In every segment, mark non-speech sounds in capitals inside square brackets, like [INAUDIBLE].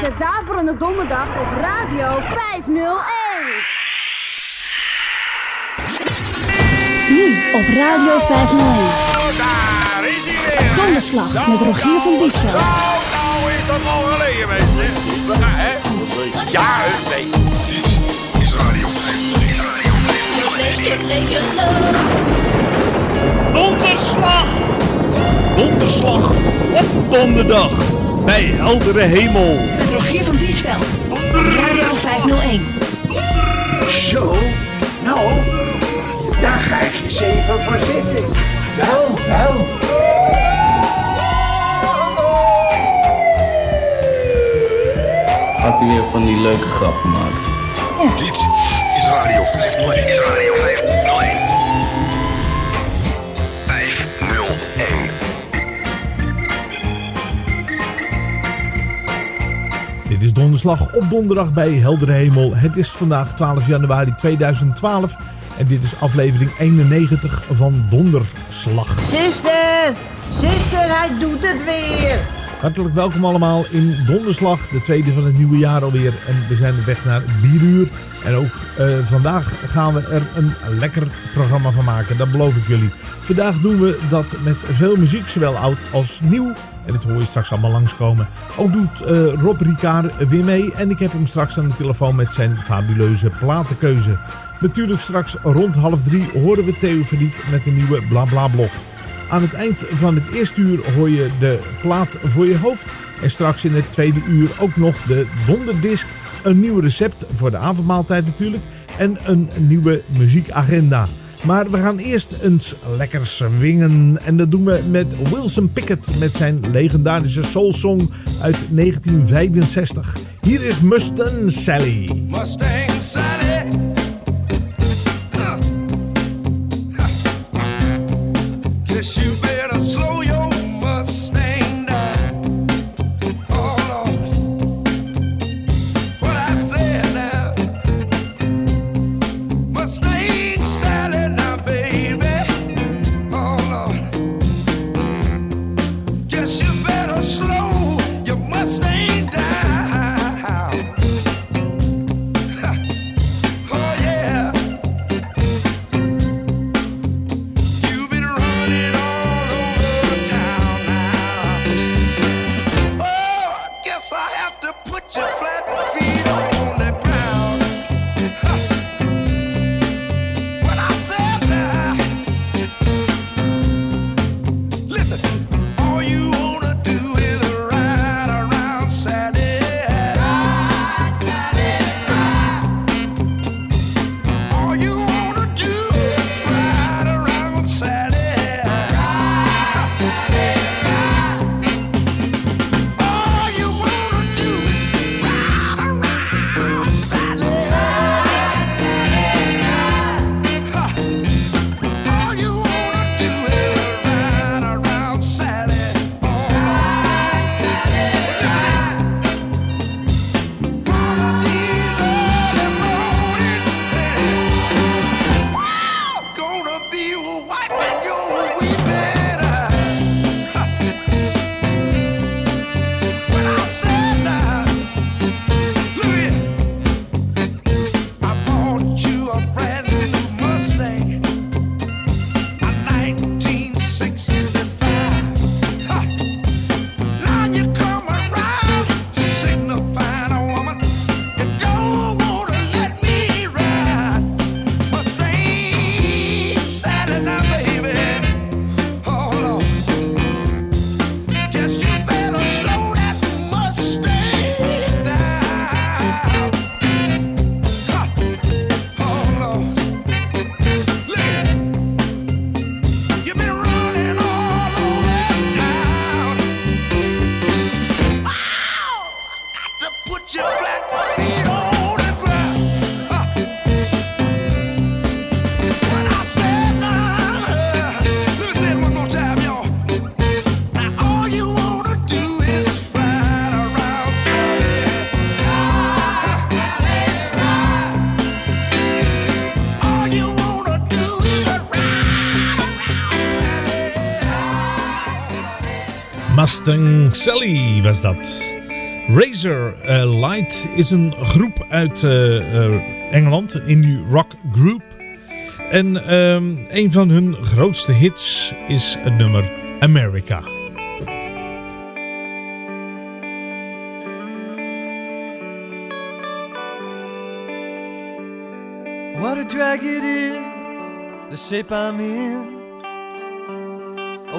is de Daverende Donderdag op Radio 501. Nu op Radio 501. Daar is hij weer. Donderslag met Rogier van Diesveld. Nou, nou is dat al geleden, mensen. Ja, hè? Ja, nee. Dit is Radio 501. Donderslag! Donderslag op donderdag bij heldere hemel. Rogier van Diesveld. Radio 501. Zo, nou, daar ga ik eens even voor zitten. Wel, wel. Gaat hij weer van die leuke grappen maken? Dit is Radio 501. Is Radio 501. 501. Is donderslag op donderdag bij Heldere Hemel. Het is vandaag 12 januari 2012 en dit is aflevering 91 van Donderslag. Zuster, zuster, hij doet het weer. Hartelijk welkom allemaal in Donderslag, de tweede van het nieuwe jaar alweer. En we zijn op weg naar bieruur. En ook eh, vandaag gaan we er een lekker programma van maken, dat beloof ik jullie. Vandaag doen we dat met veel muziek, zowel oud als nieuw. En dat hoor je straks allemaal langskomen. Ook doet eh, Rob Ricard weer mee. En ik heb hem straks aan de telefoon met zijn fabuleuze platenkeuze. Natuurlijk straks rond half drie horen we Theo Verdiet met een nieuwe Blabla blog. Aan het eind van het eerste uur hoor je de plaat voor je hoofd. En straks in het tweede uur ook nog de donderdisc. Een nieuw recept voor de avondmaaltijd natuurlijk. En een nieuwe muziekagenda. Maar we gaan eerst eens lekker swingen. En dat doen we met Wilson Pickett met zijn legendarische soulsong uit 1965. Hier is Mustang Sally. Mustang Sally. Sally was dat. Razor eh, Light is een groep uit eh, eh, Engeland, een indie rock group. En ehm, een van hun grootste hits is het nummer America. What a drag it is, the shape I'm in.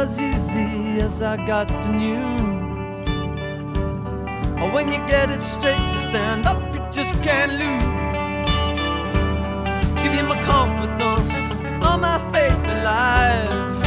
Was easy as I got the news. When you get it straight to stand up, you just can't lose. Give you my confidence, all my faith in life.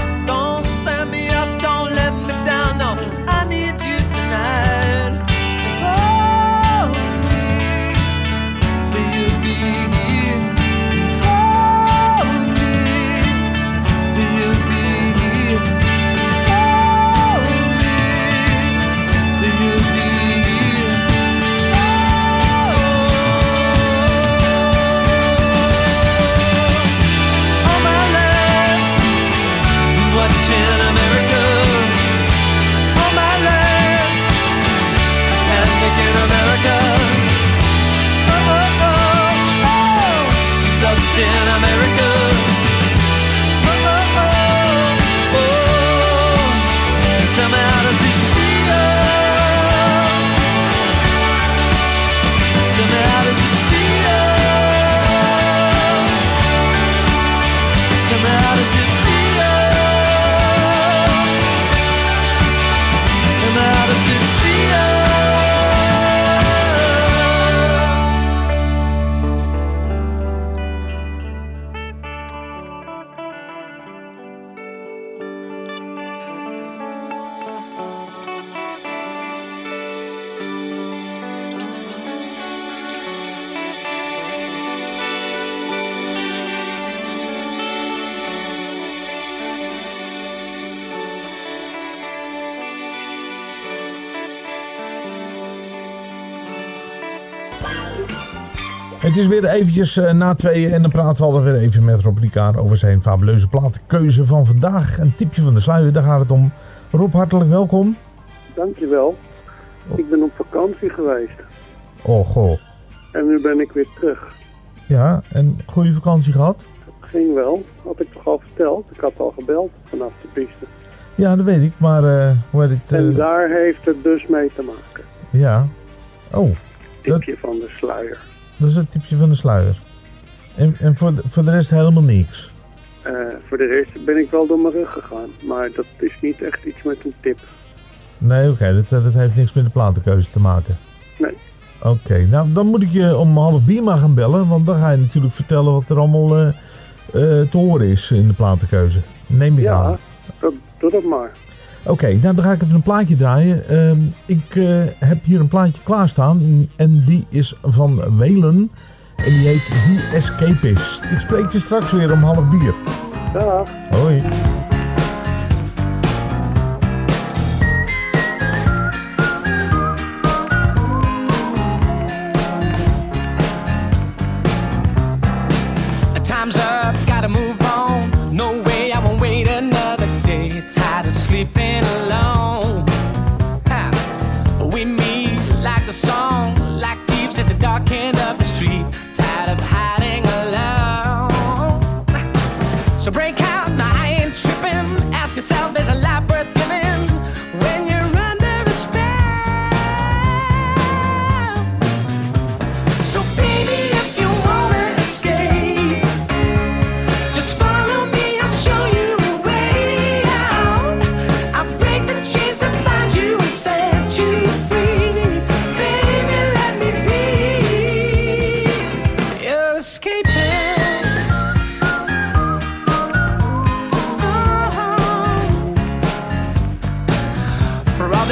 Het is weer eventjes eh, na tweeën en dan praten we alweer even met Rob Ricard over zijn fabuleuze platenkeuze van vandaag. Een tipje van de sluier, daar gaat het om. Rob, hartelijk welkom. Dankjewel. Ik ben op vakantie geweest Oh, goh. en nu ben ik weer terug. Ja, en goede vakantie gehad? Ging wel, had ik toch al verteld. Ik had al gebeld vanaf de piste. Ja, dat weet ik, maar eh, hoe heet het? En eh, daar heeft het dus mee te maken. Ja. Oh, Tipje van de sluier. Dat is het tipje van de sluier. En, en voor, de, voor de rest helemaal niks. Eh, voor de rest ben ik wel door mijn rug gegaan. Maar dat is niet echt iets met een tip. Nee, oké, dat, dat heeft niks met de platenkeuze te maken. Nee. Oké, nou dan moet ik je om half bier maar gaan bellen, want dan ga je natuurlijk vertellen wat er allemaal eh, eh, te horen is in de platenkeuze. Neem je Ja, aan. dat, doe dat maar. Oké, nou dan ga ik even een plaatje draaien. Ehm, ik eh, heb hier een plaatje klaarstaan en die is van Welen. En die heet The Escapist. Ik spreek je straks weer om half bier. Dag. Hoi.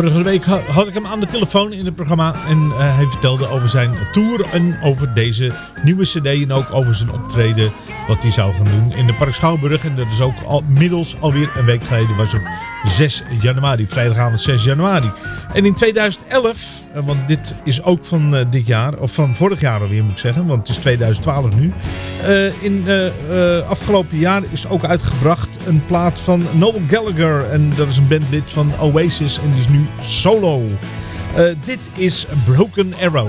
Vorige week ha- had ik hem aan de telefoon in het programma en eh, hij vertelde over zijn tour en over deze nieuwe cd en ook over zijn optreden wat hij zou gaan doen in de Park Schouwburg. En dat is ook al, middels alweer een week geleden, was op 6 januari, vrijdagavond 6 januari. En in 2011, eh, want dit is ook van eh, dit jaar, of van vorig jaar alweer moet ik zeggen, want het is 2012 nu. Eh, in eh, afgelopen jaar is ook uitgebracht een plaat van Noel Gallagher. En dat is een bandlid van Oasis en die is nu solo. Dit is Broken Arrow.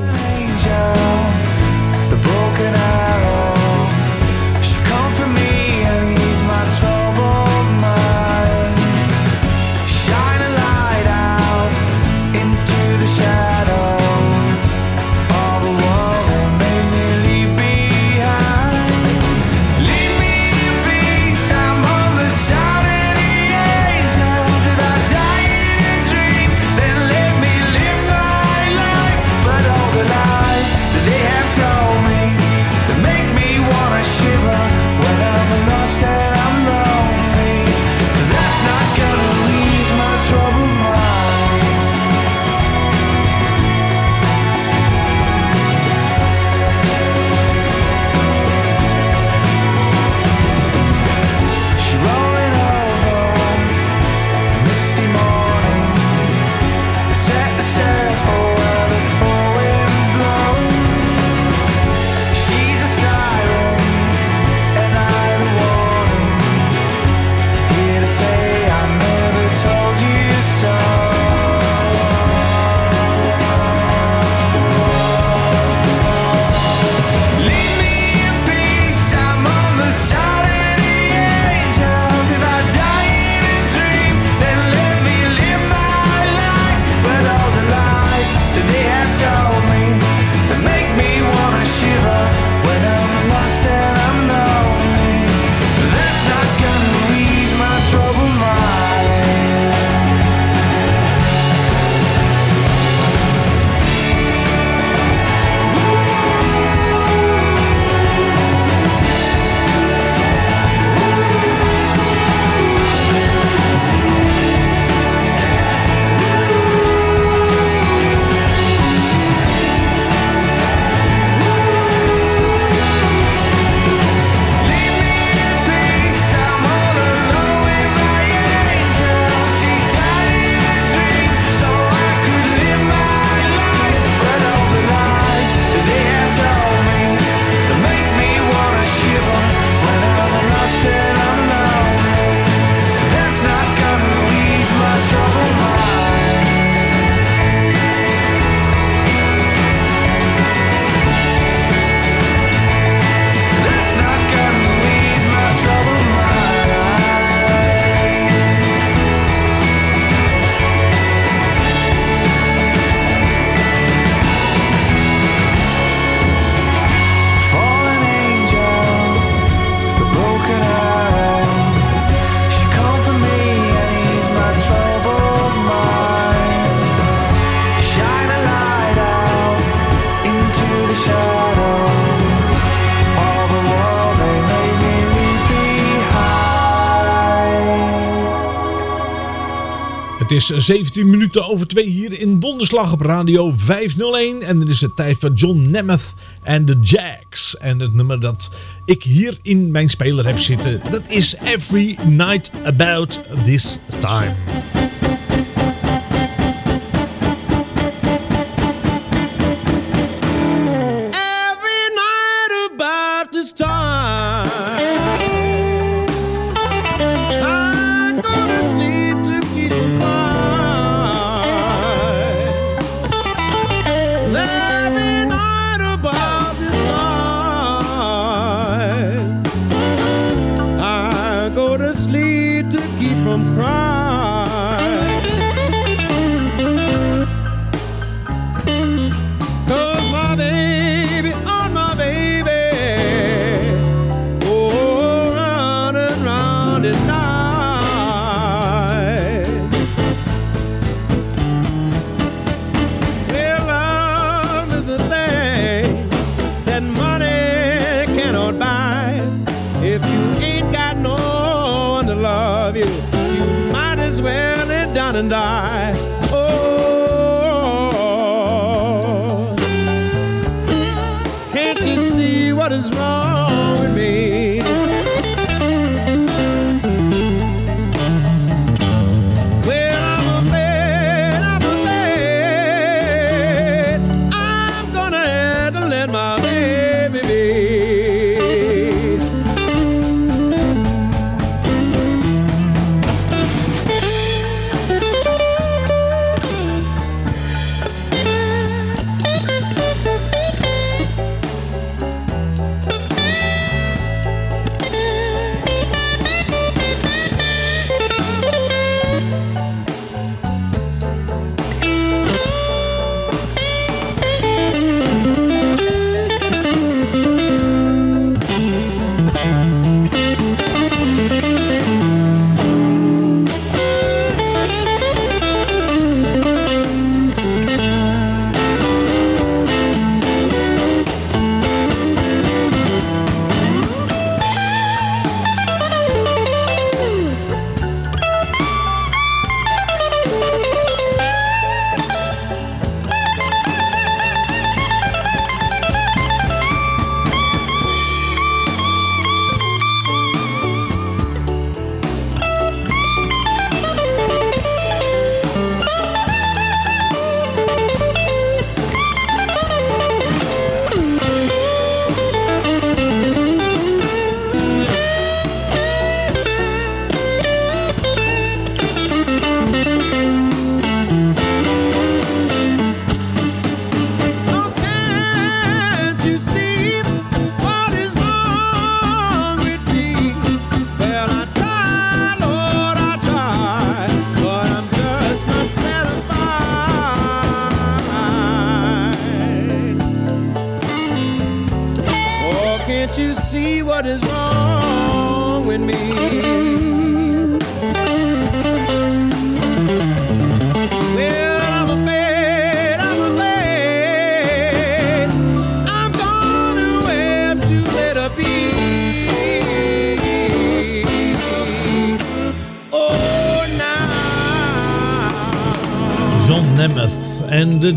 Het is 17 minuten over 2 hier in Donderslag op Radio 501. En dan is het tijd voor John Nemeth en de Jacks. En het nummer dat ik hier in mijn speler heb zitten, dat is Every Night About This Time.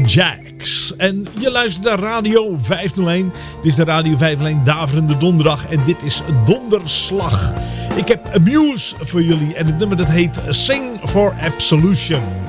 Jacks. En je luistert naar Radio 501. Dit is de Radio 501 Daverende Donderdag. En dit is Donderslag. Ik heb Abuse voor jullie. En het nummer dat heet Sing for Absolution.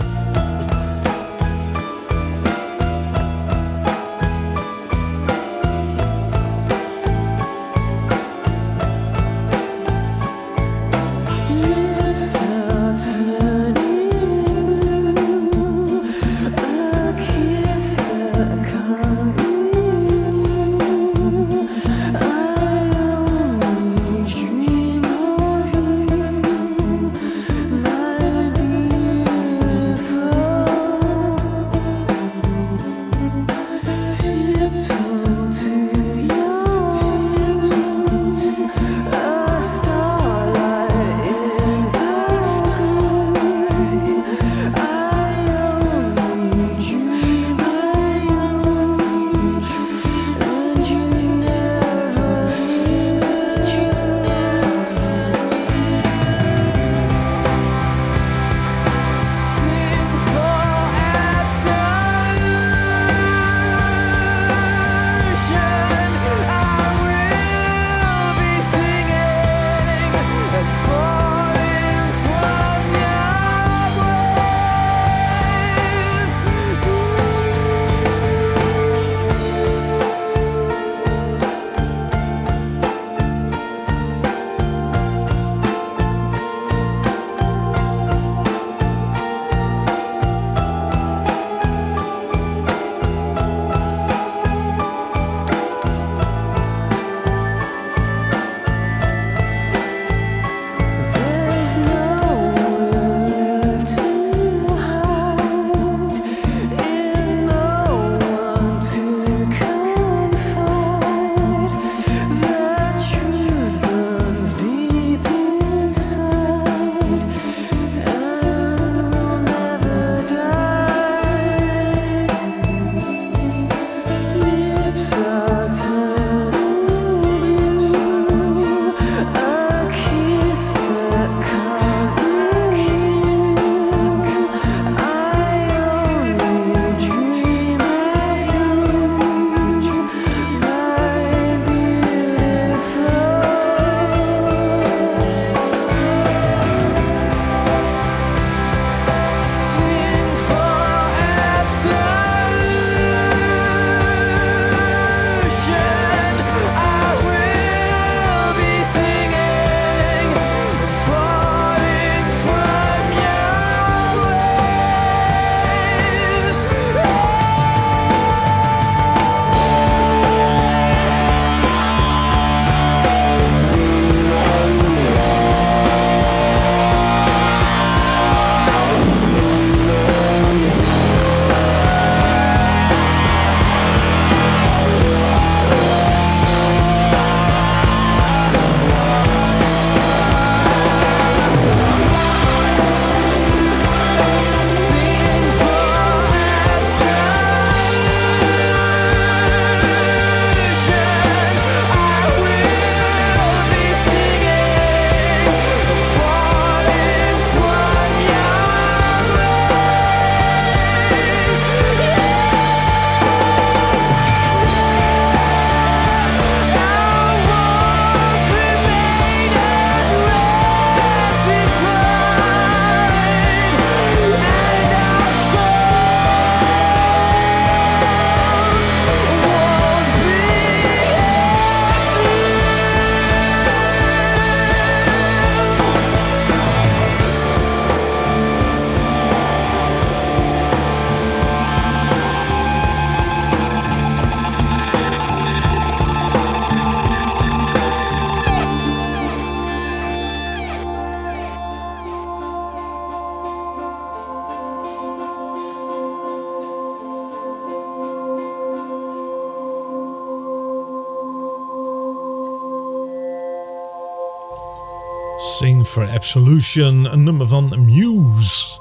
Absolution, een nummer van Muse.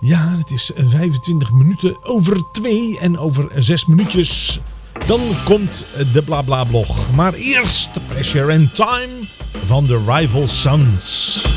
Ja, het is 25 minuten over 2 en over 6 minuutjes. Dan komt de Blabla blog. Maar eerst Pressure and Time van de Rival Sons.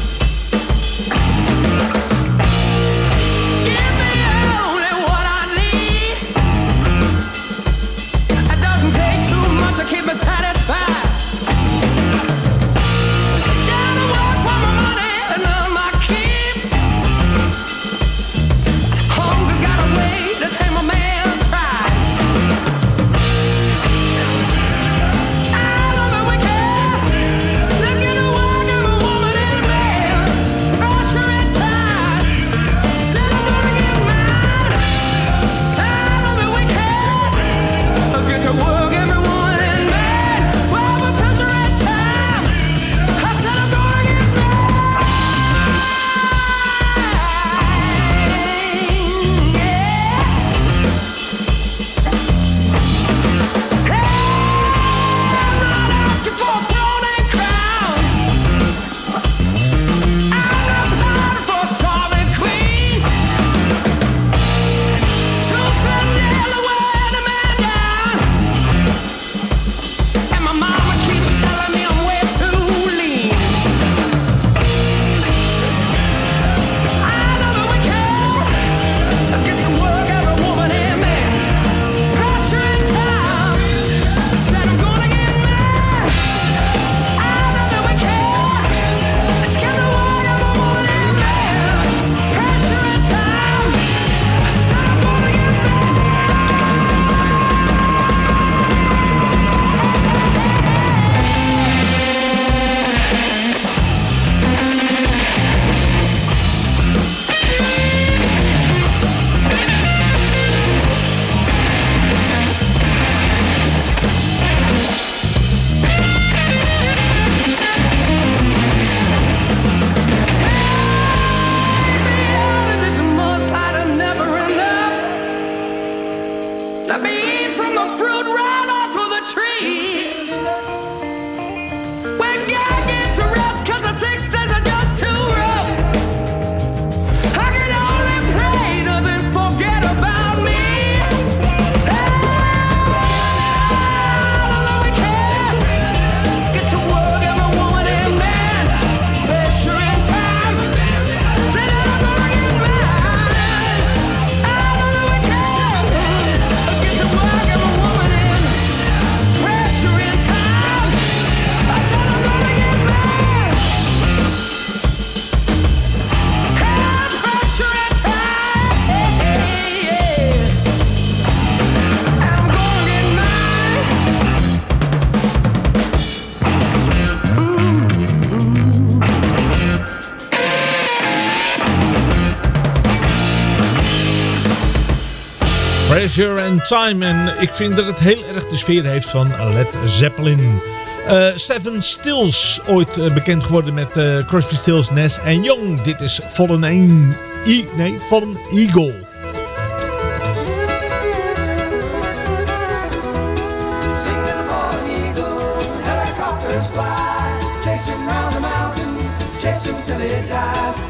Pressure and Time. En ik vind dat het heel erg de sfeer heeft van Led Zeppelin. Eh Stephen Stills, ooit eh, bekend geworden met eh, Crosby, Stills, Nash en Young. Dit is Fallen, een, e nee, Fallen Eagle.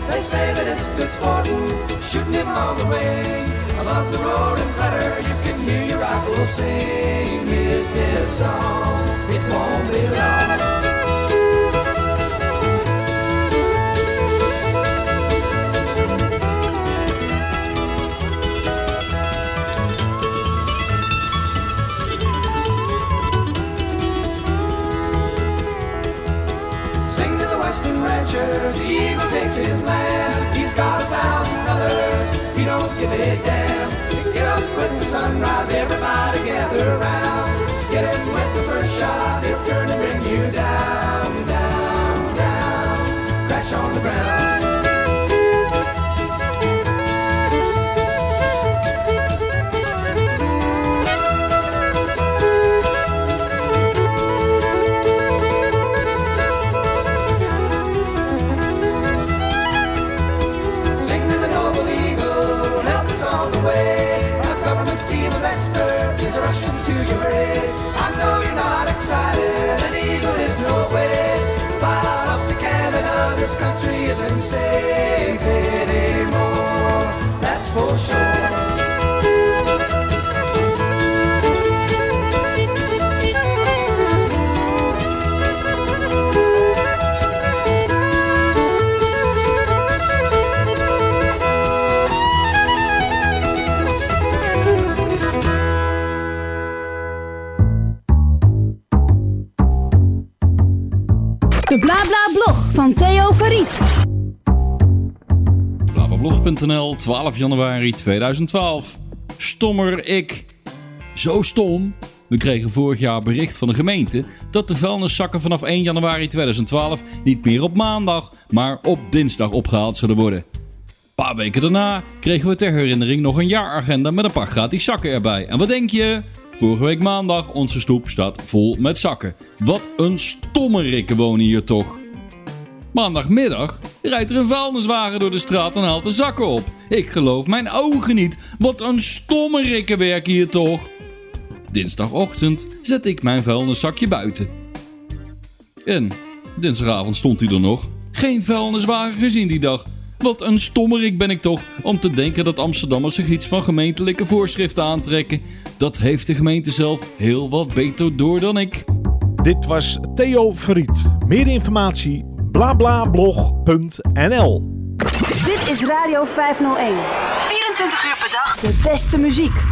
They say that it's good sporting, shooting him on the way. Above the roaring rifle sing his death song. It won't be long. Sing to the western rancher, the eagle takes his land. He's got a thousand others, he don't give a damn. With the sunrise, everybody gather around. Get him with the first shot, he'll turn and bring you down, down, down. Crash on the ground. Van Theo Verriet. Blablablog.nl, 12 januari 2012. Stommer ik. Zo stom. We kregen vorig jaar bericht van de gemeente dat de vuilniszakken vanaf 1 januari 2012 niet meer op maandag, maar op dinsdag opgehaald zullen worden. Een paar weken daarna kregen we ter herinnering nog een jaaragenda met een paar gratis zakken erbij. En wat denk je? Vorige week maandag, onze stoep staat vol met zakken. Wat een stommerikken wonen hier toch. Maandagmiddag rijdt er een vuilniswagen door de straat en haalt de zakken op. Ik geloof mijn ogen niet. Wat een stomme werk hier toch. Dinsdagochtend zet ik mijn vuilniszakje buiten. En dinsdagavond stond hij er nog. Geen vuilniswagen gezien die dag. Wat een stommerik ben ik toch om te denken dat Amsterdammers zich iets van gemeentelijke voorschriften aantrekken. Dat heeft de gemeente zelf heel wat beter door dan ik. Dit was Theo Verriet. Meer informatie blablablog.nl Dit is Radio 501. 24 uur per dag. De beste muziek.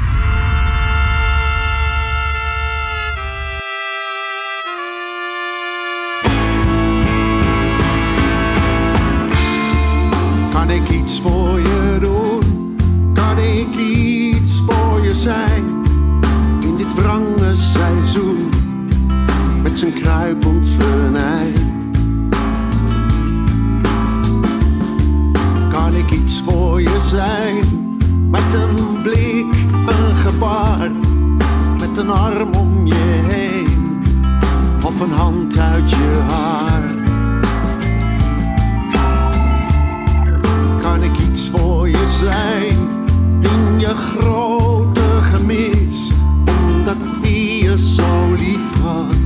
Kan ik iets voor je doen? Kan ik iets voor je zijn? In dit wrange seizoen, met zijn kruipend venijn. Voor je zijn? Met een blik, een gebaar, met een arm om je heen, of een hand uit je haar. kan ik iets voor je zijn in je grote gemis, omdat wie je zo lief had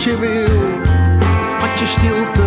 wat je wil, wat je stilte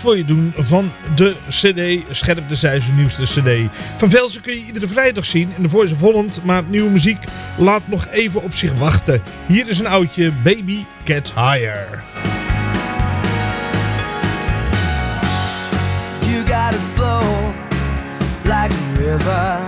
voor je doen van de CD Scherp de Zij, zijn nieuwste CD. Van Velsen kun je iedere vrijdag zien in de Voice of Holland, maar nieuwe muziek laat nog even op zich wachten. Hier is een oudje, Baby Get Higher. You flow river.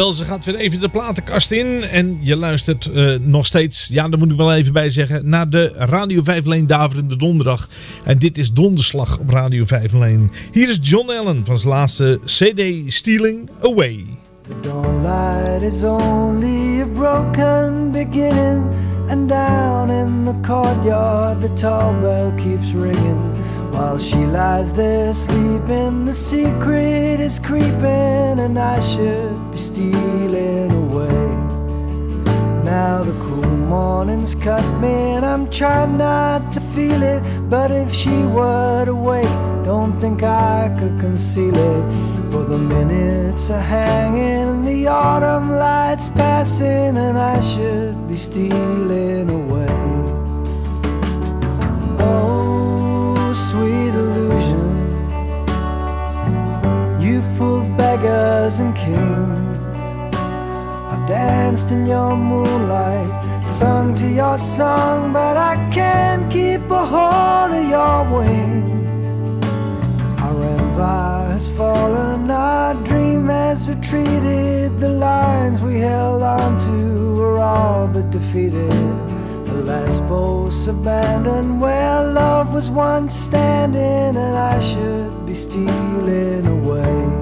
Van Velzen gaat weer even de platenkast in. En je luistert eh, nog steeds, ja, daar moet ik wel even bij zeggen, naar de Radio 5 Leen Daverende Donderdag. En dit is Donderslag op Radio 5 Leen. Hier is John Allen van zijn laatste CD Stealing Away. Dawnlight is only a broken beginning, and down in the courtyard the tall bell keeps ringing. While she lies there sleeping, the secret is creeping, and I should be stealing away. Now the cool mornings cut me, and I'm trying not to feel it. But if she were to don't think I could conceal it. For the minutes are hanging, the autumn lights passing, and I should be stealing away. tigers and kings. I've danced in your moonlight, sung to your song, but I can't keep a hold of your wings. Our empire's fallen, our dream has retreated. The lines we held onto were all but defeated. The last boast abandoned where love was once standing, and I should be stealing away.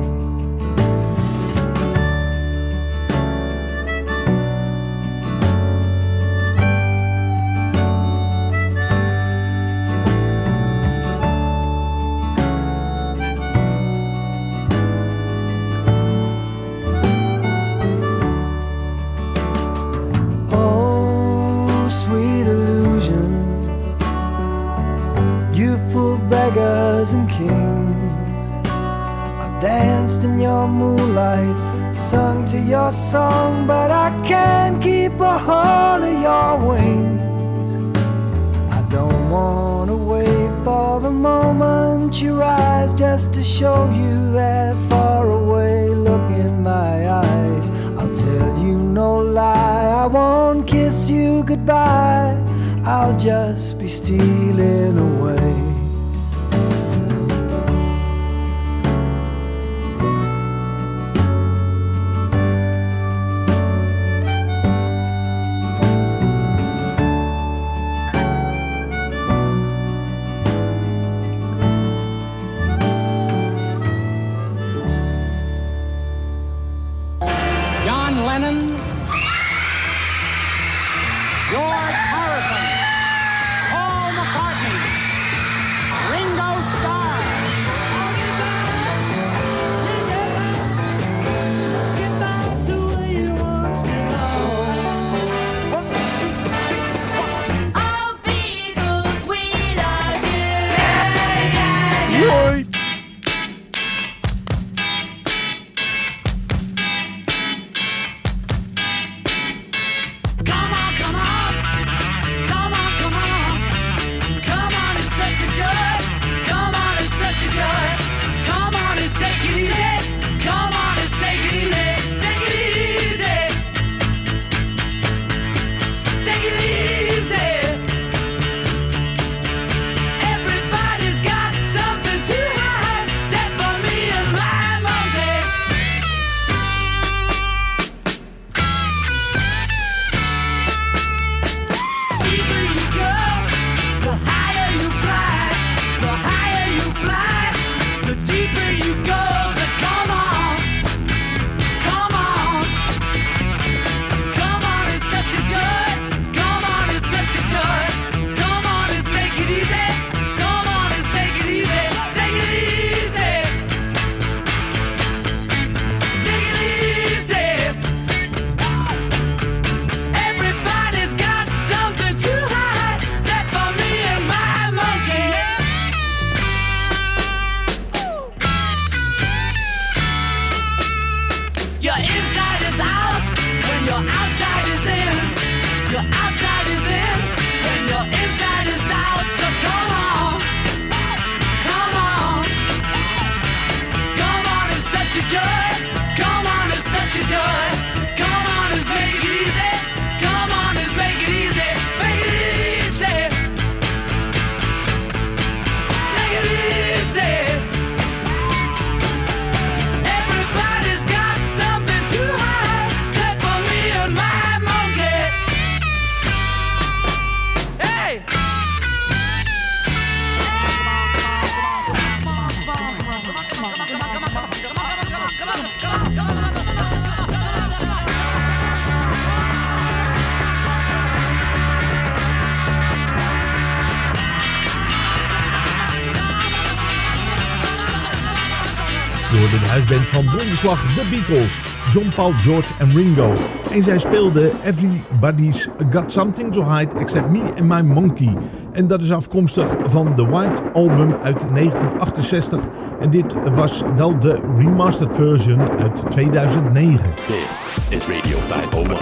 door de huisband van Bondeslag The Beatles, John Paul, George en Ringo. En zij speelden Everybody's Got Something To Hide Except Me and My Monkey. En dat is afkomstig van The White Album uit 1968. En dit was wel de remastered version uit 2009. This is Radio 501,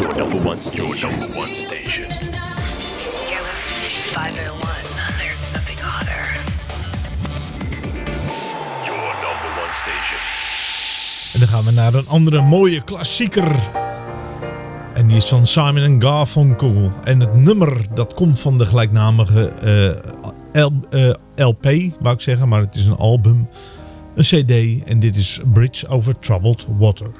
your number one station. Your number one station. 501. dan gaan we naar een andere mooie klassieker. En die is van Simon Garfunkel. En het nummer dat komt van de gelijknamige eh, LP, eh, wou ik zeggen, maar het is een album. Een cd en dit is Bridge Over Troubled Water.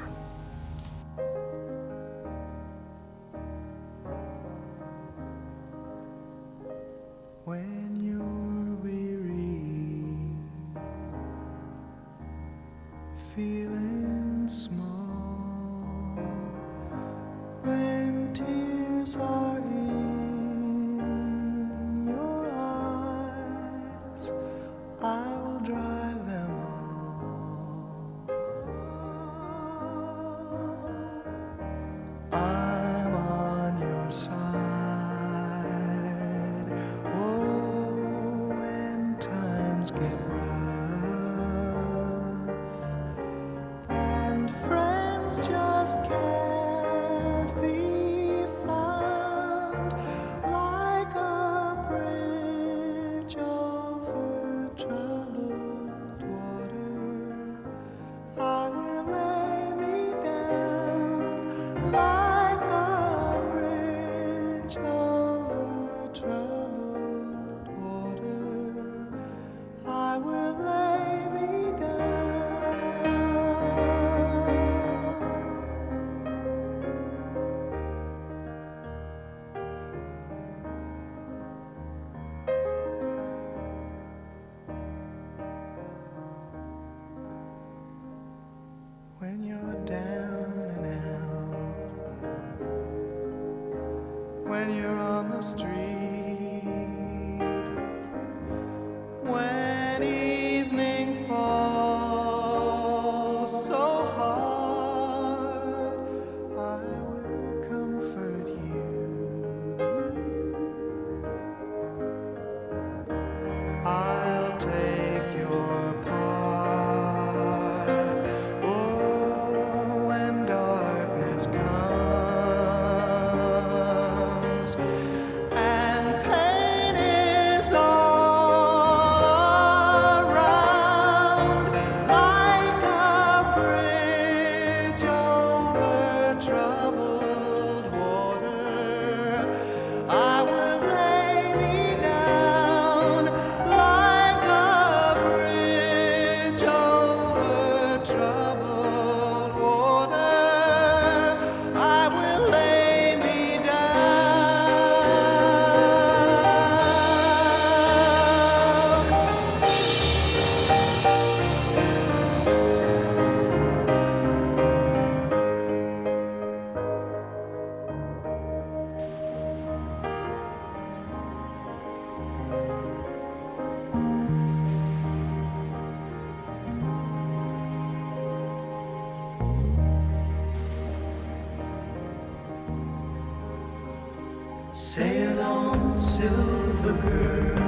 Sail on, silver girl.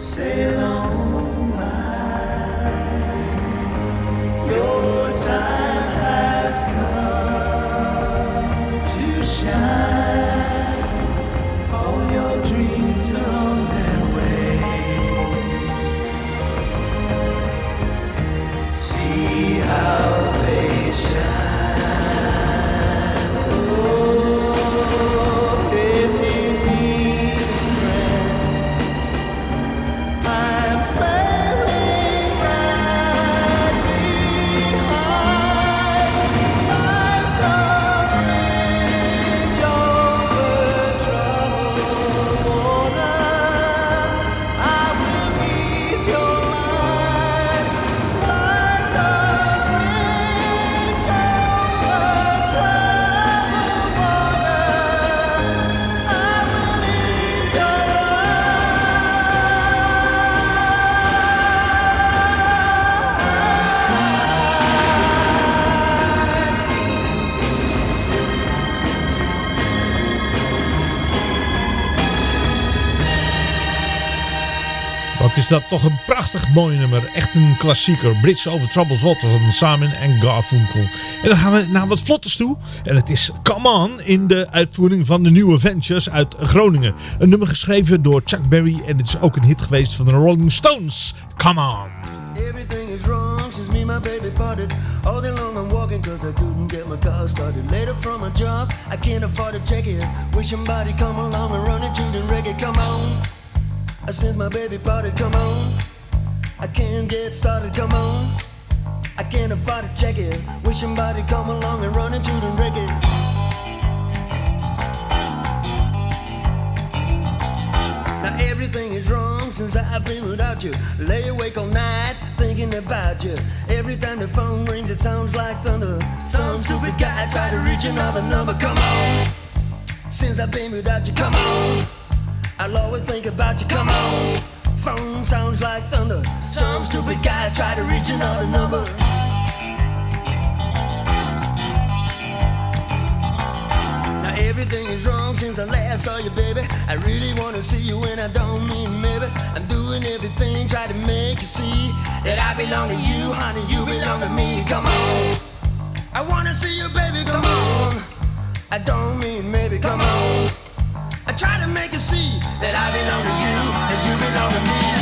Sail is dat toch een prachtig mooi nummer. Echt een klassieker. Bridge over Troubled Water van Simon en Garfunkel. En dan gaan we naar wat vlotters toe. En het is Come On in de uitvoering van de nieuwe Ventures uit Groningen. Een nummer geschreven door Chuck Berry. En het is ook een hit geweest van de Rolling Stones. Come On. Everything is wrong since me my baby parted. All day long I'm walking cause I couldn't get my car started. Later from a job, I can't afford to check it. Wish somebody come along and run into the reggae. Come on. Since my baby parted, come on. I can't get started, come on. I can't afford to check it. Wish somebody come along and run into the reggae. Now everything is wrong since I've been without you. Lay awake all night thinking about you. Every time the phone rings, it sounds like thunder. Some stupid guy tried to reach another number. Come on. Since I've been without you, come on. I'll always think about you, come on. Phone sounds like thunder. Some stupid guy tried to reach another number. Now everything is wrong since I last saw you, baby. I really wanna see you and I don't mean maybe. I'm doing everything, try to make you see that I belong to you, honey. You belong to me. Come on. I wanna see you, baby. Come on. I don't mean maybe. Try to make you see that I belong to you and you belong to me.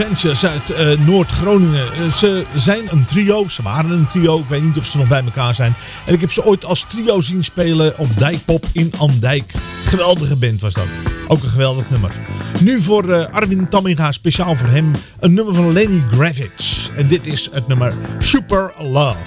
Nieuwe Ventures uit eh, Noord-Groningen. Eh, ze zijn een trio, ze waren een trio. Ik weet niet of ze nog bij elkaar zijn. En ik heb ze ooit als trio zien spelen op Dijkpop in Amdijk. Geweldige band was dat. Ook een geweldig nummer. Nu voor eh, Arwin Tamminga, speciaal voor hem, een nummer van Lenny Gravitz. En dit is het nummer Super Love.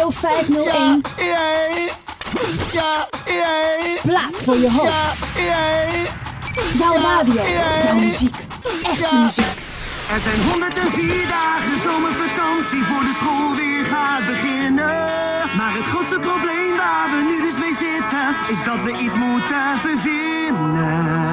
Radio 501 Plaat voor je hoofd. Jouw radio, jouw muziek, echte muziek. Er zijn 104 dagen zomervakantie voor de school weer gaat beginnen. Maar het grootste probleem waar we nu dus mee zitten, is dat we iets moeten verzinnen.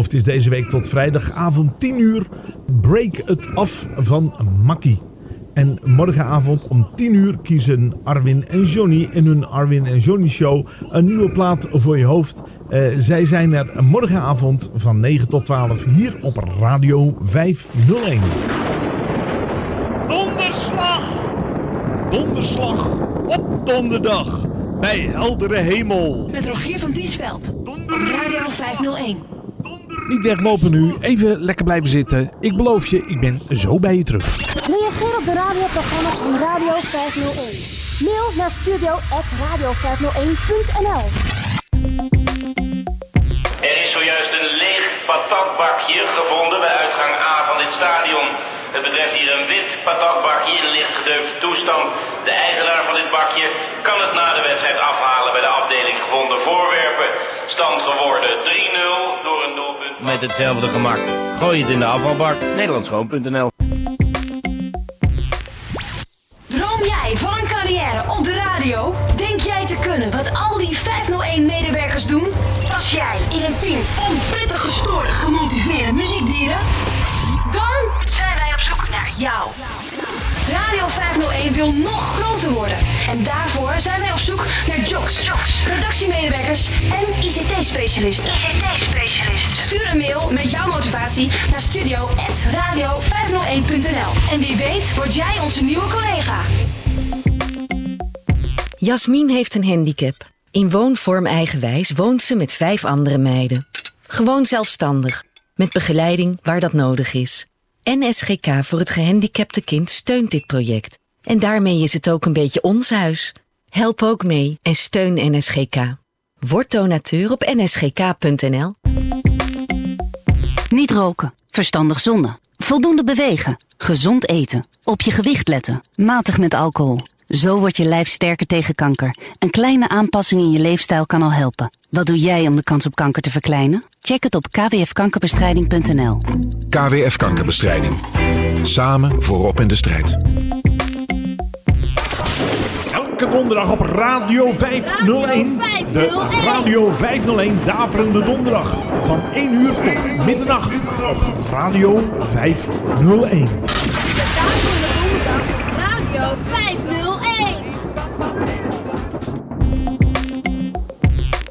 Hoofd is deze week tot vrijdagavond 10 uur. Break het af van Makkie. En morgenavond om 10 uur kiezen Arwin en Johnny in hun Arwin en Johnny show een nieuwe plaat voor je hoofd. Eh, zij zijn er morgenavond van 9 tot 12 hier op Radio 501. Donderslag! Donderslag op donderdag bij heldere hemel. Met Rogier van Diesveld. Radio 501. Niet weglopen nu, even lekker blijven zitten. Ik beloof je, ik ben zo bij je terug. Reageer op de radioprogramma's van Radio 501. Mail naar studio.radio501.nl Er is zojuist een leeg patatbakje gevonden bij uitgang A van dit stadion. Het betreft hier een wit patatbakje in licht gedeukte toestand. De eigenaar van dit bakje kan het na de wedstrijd afhalen bij de afdeling gevonden voorwerpen. Stand geworden 3-0 door een doelpunt. Met hetzelfde gemak. Gooi het in de afvalbak. Nederlandschoon.nl Droom jij van een carrière op de radio? Denk jij te kunnen wat al die 501-medewerkers doen? Pas jij in een team van prettig gestoorde, gemotiveerde muziekdieren? Dan zijn wij op zoek naar jou. Radio 501 wil nog groter worden. En daarvoor zijn wij op zoek naar jocks, redactiemedewerkers en ICT-specialisten. ICT-specialisten. Stuur een mail met jouw motivatie naar studio.radio501.nl. En wie weet word jij onze nieuwe collega. Jasmin heeft een handicap. In woonvorm eigenwijs woont ze met vijf andere meiden. Gewoon zelfstandig, met begeleiding waar dat nodig is. NSGK voor het gehandicapte kind steunt dit project. En daarmee is het ook een beetje ons huis. Help ook mee en steun NSGK. Word donateur op nsgk.nl. Niet roken, verstandig zonnen, voldoende bewegen, gezond eten, op je gewicht letten, matig met alcohol. Zo wordt je lijf sterker tegen kanker. Een kleine aanpassing in je leefstijl kan al helpen. Wat doe jij om de kans op kanker te verkleinen? Check het op kwfkankerbestrijding.nl. KWF Kankerbestrijding. Samen voorop in de strijd. Elke donderdag op Radio 501. De Radio 501 Daverende Donderdag. Van 1 uur tot middernacht op Radio 501. Radio 501.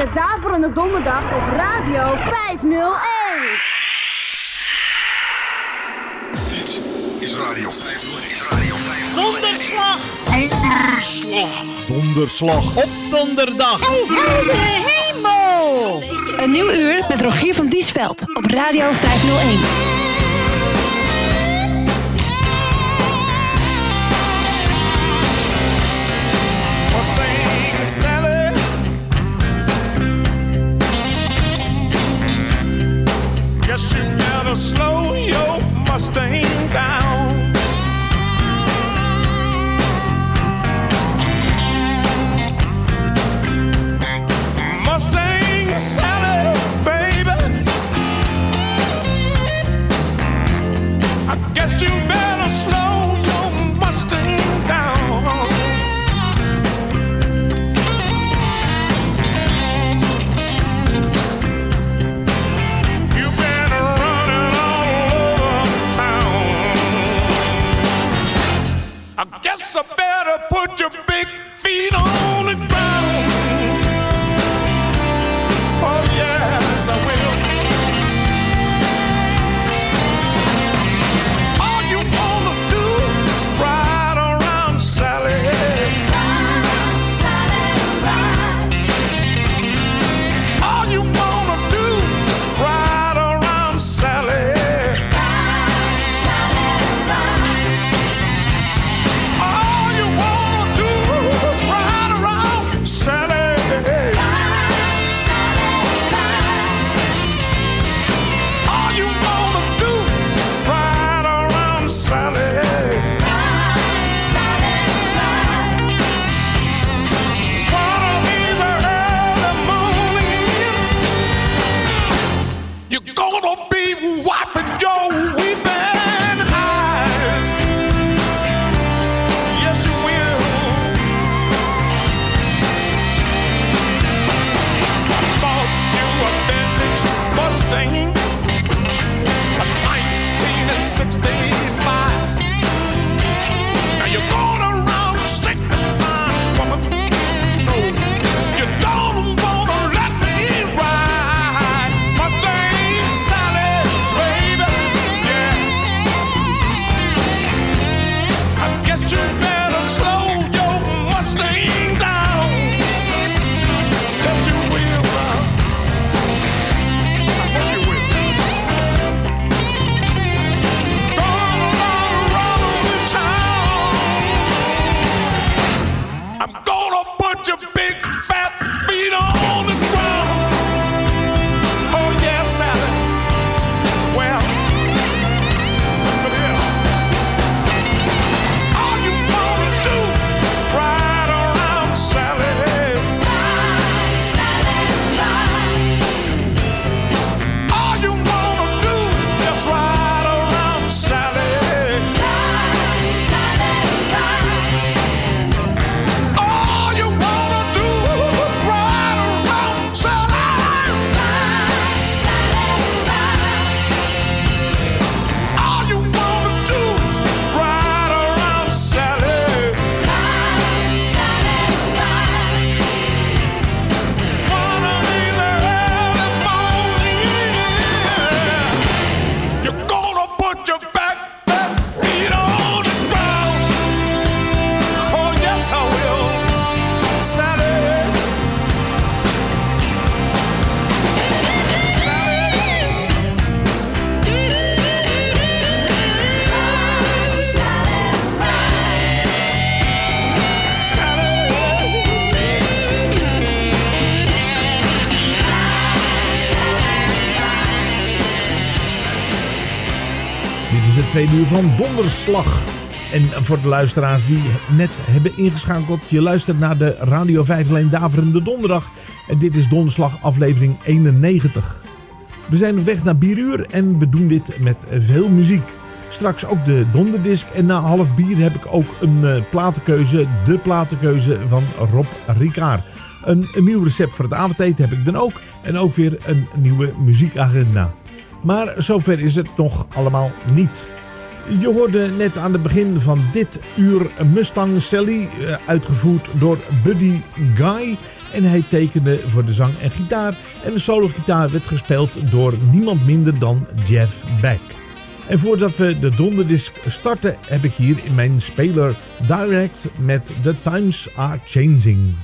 De Daverende Donderdag op Radio 501. Dit is Radio 501. Is Radio 501. Donderslag! Donderslag! Donderslag op donderdag. Hey, heldere hemel! Een nieuw uur met Rogier van Diesveld op Radio 501. Guess you better slow your Mustang down. Mustang Sally, baby. I guess you better slow I guess I better put your big feet on the ground. Van Donderslag. En voor de luisteraars die net hebben ingeschakeld, je luistert naar de Radio 5 Leen Daverende Donderdag. En dit is donderslag aflevering 91. We zijn op weg naar bieruur en we doen dit met veel muziek. Straks ook de donderdisc en na half bier heb ik ook een uh, platenkeuze, de platenkeuze van Rob Ricard. Een nieuw recept voor het avondeten heb ik dan ook en ook weer een nieuwe muziekagenda. Maar zover is het nog allemaal niet. Je hoorde net aan het begin van dit uur Mustang Sally, eh, uitgevoerd door Buddy Guy. En hij tekende voor de zang en gitaar. En de solo-gitaar werd gespeeld door niemand minder dan Jeff Beck. En voordat we de donderdisc starten, heb ik hier in mijn speler Direct met The Times Are Changing.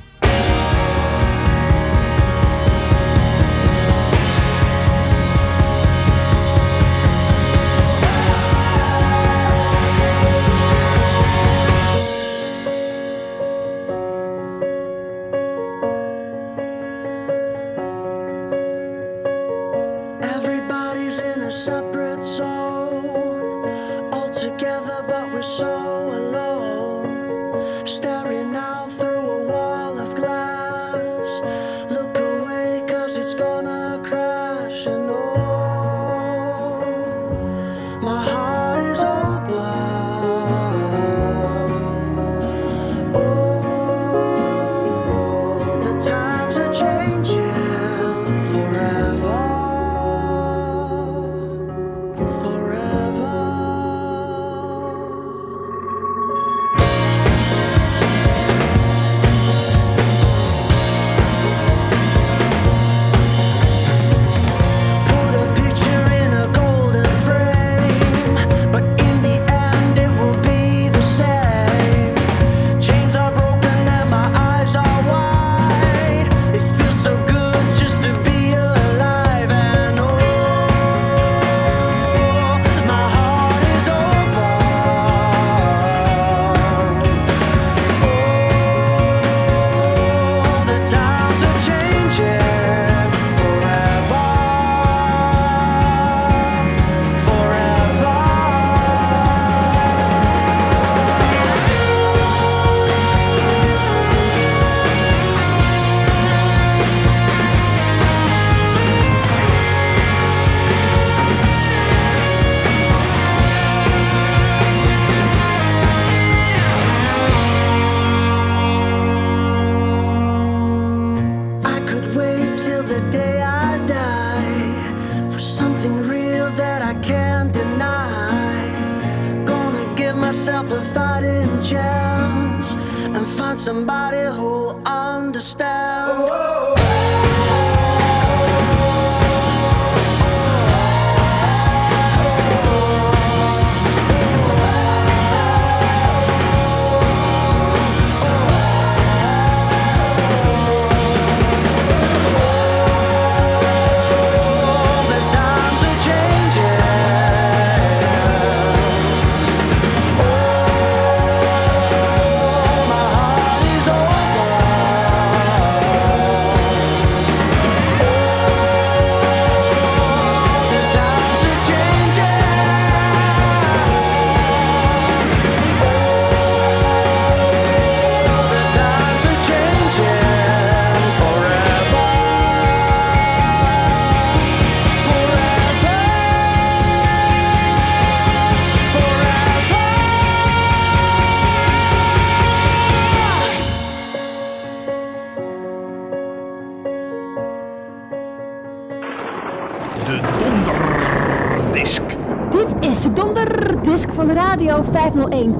501.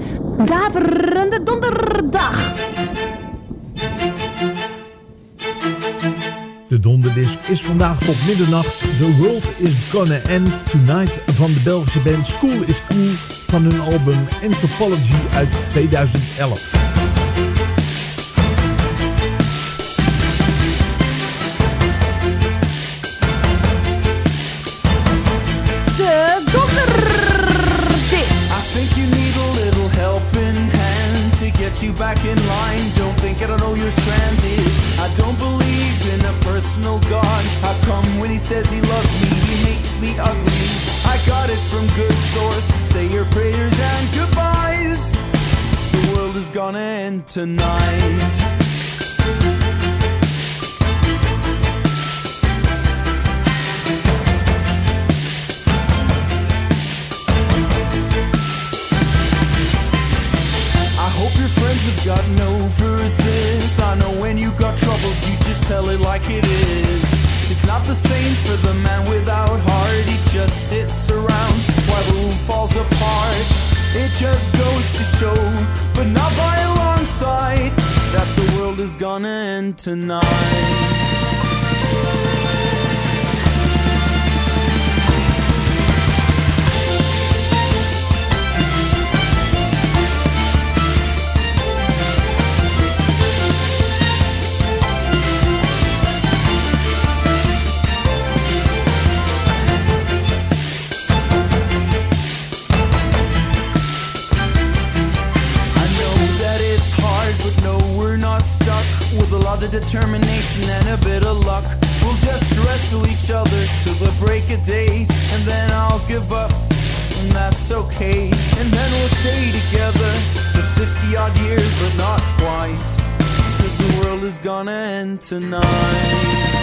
Daverende donderdag. De donderdisc is vandaag tot middernacht. The World is Gonna End Tonight van de Belgische band School is Cool van hun album Anthropology uit 2011. Says he loves me, he makes me ugly? I got it from good source. Say your prayers and goodbyes. tonight. I hope your friends have gotten over this. I know when you got troubles, you just tell it like it is. The same for the man without heart. He just sits around while the room falls apart. It just goes to show, but not by a long sight, that the world is gonna end tonight. Determination and a bit of luck, we'll just wrestle each other till the break of day, and then I'll give up, and that's okay. And then we'll stay together for 50 odd years, but not quite, because the world is gonna end tonight.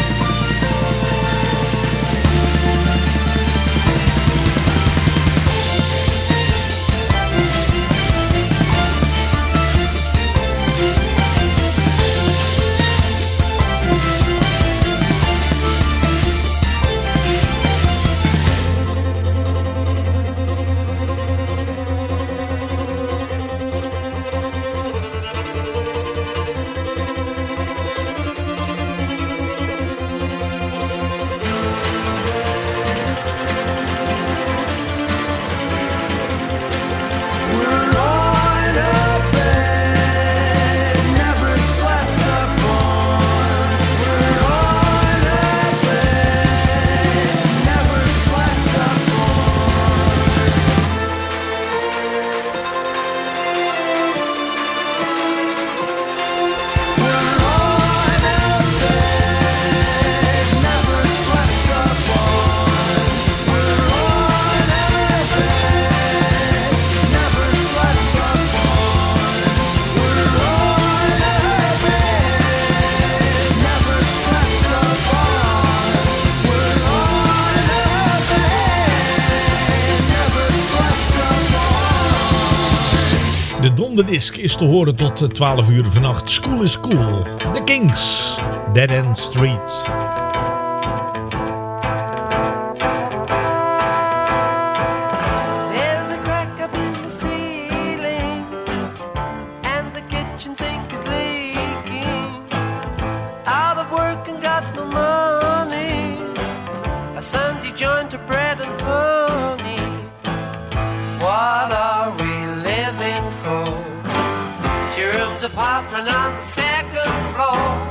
Is te horen tot eh, 12 uur vannacht. School is cool. The Kings. Dead End Street. On the second floor.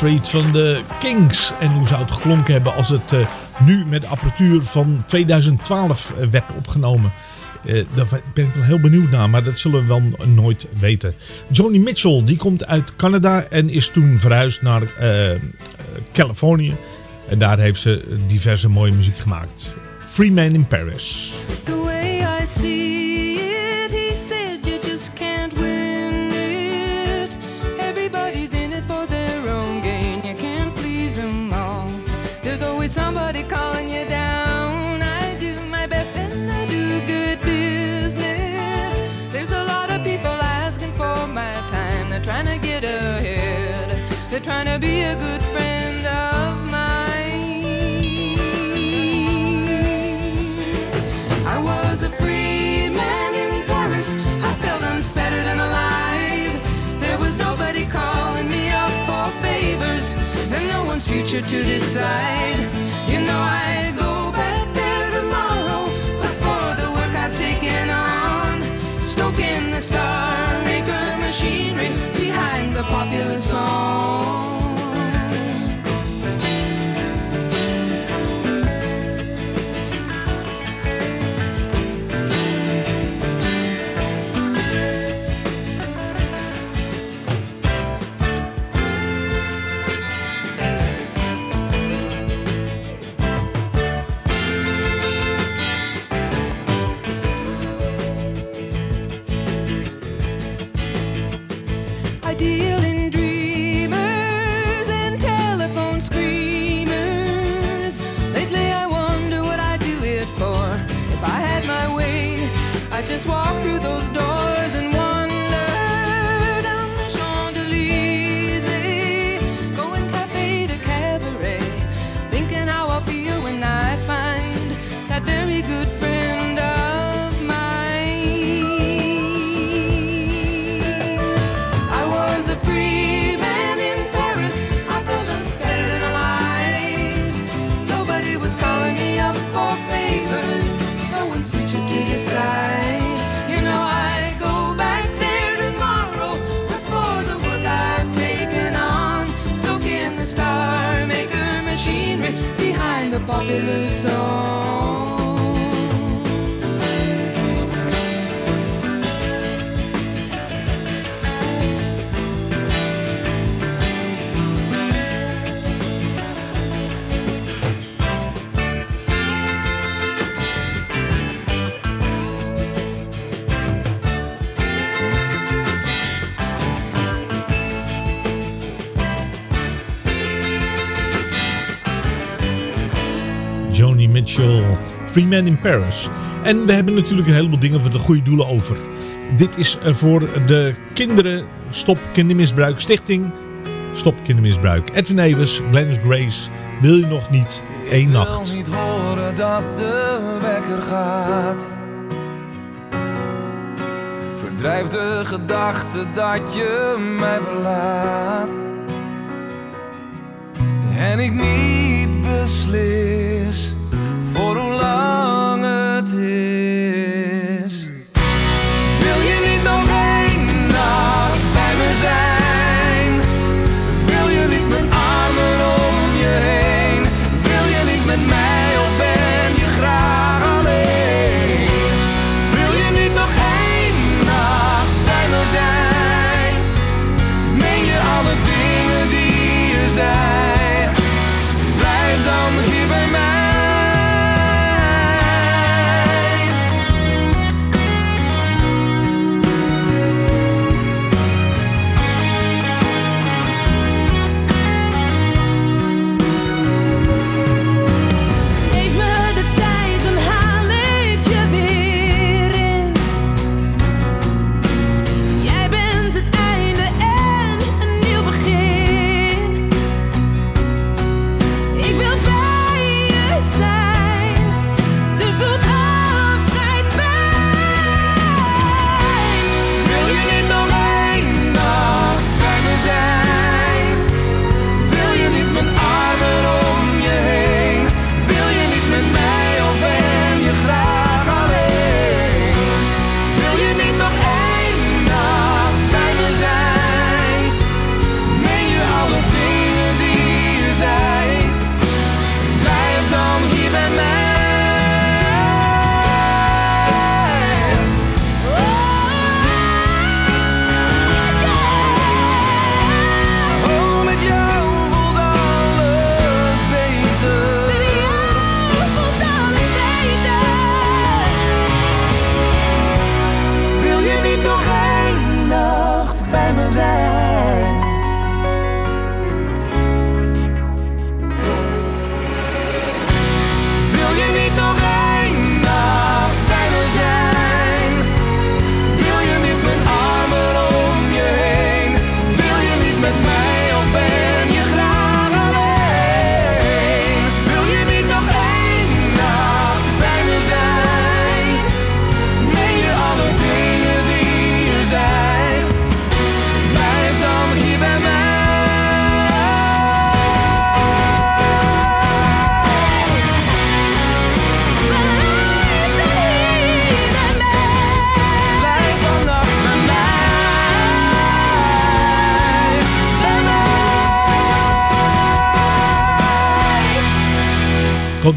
Street van de Kings. En hoe zou het geklonken hebben als het eh, nu met apparatuur van 2012 eh, werd opgenomen. Uh, daar ben ik wel heel benieuwd naar, maar dat zullen we wel nooit weten. Johnny Mitchell, die komt uit Canada en is toen verhuisd naar Californië. En daar heeft ze diverse mooie muziek gemaakt. Free Man in Paris. to decide. You know I Three Men in Paris. En we hebben natuurlijk een heleboel dingen voor de goede doelen over. Dit is voor de kinderen Stop Kindermisbruik Stichting. Stop Kindermisbruik. Edwin Evers, Glennis Grace. Wil je nog niet één nacht? Ik wil niet horen dat de wekker gaat. Verdrijf de gedachte dat je mij verlaat. En ik niet beslis. Korulan ötesi.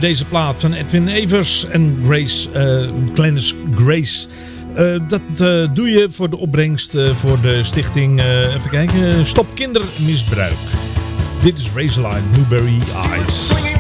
deze plaat van Edwin Evers en Grace, uh, Glennis Grace. Eh, dat eh, doe je voor de opbrengst voor de stichting, even kijken, Stop Kindermisbruik. Dit is Razorline Newberry Eyes.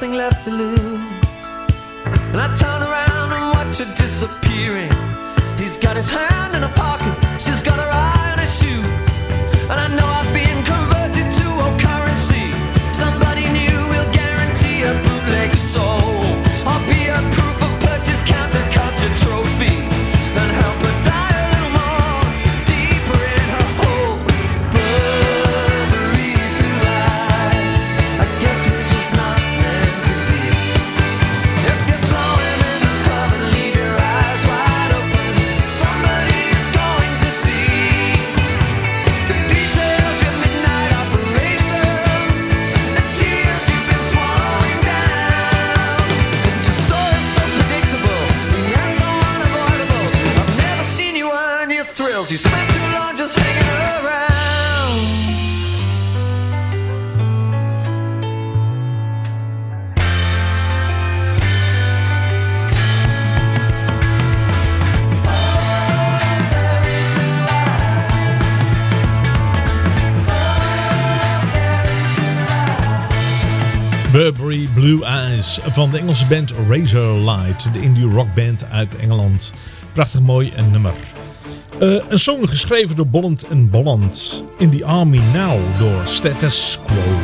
nothing left to lose. And I turn around and watch her disappearing. He's got his hand in her pocket, she's got her eye on his shoes. Van de Engelse band Razor Light, de indie rockband uit Engeland. Prachtig mooi een nummer. Eh, een song geschreven door Bolland en Bolland. In the Army Now door Status Quo.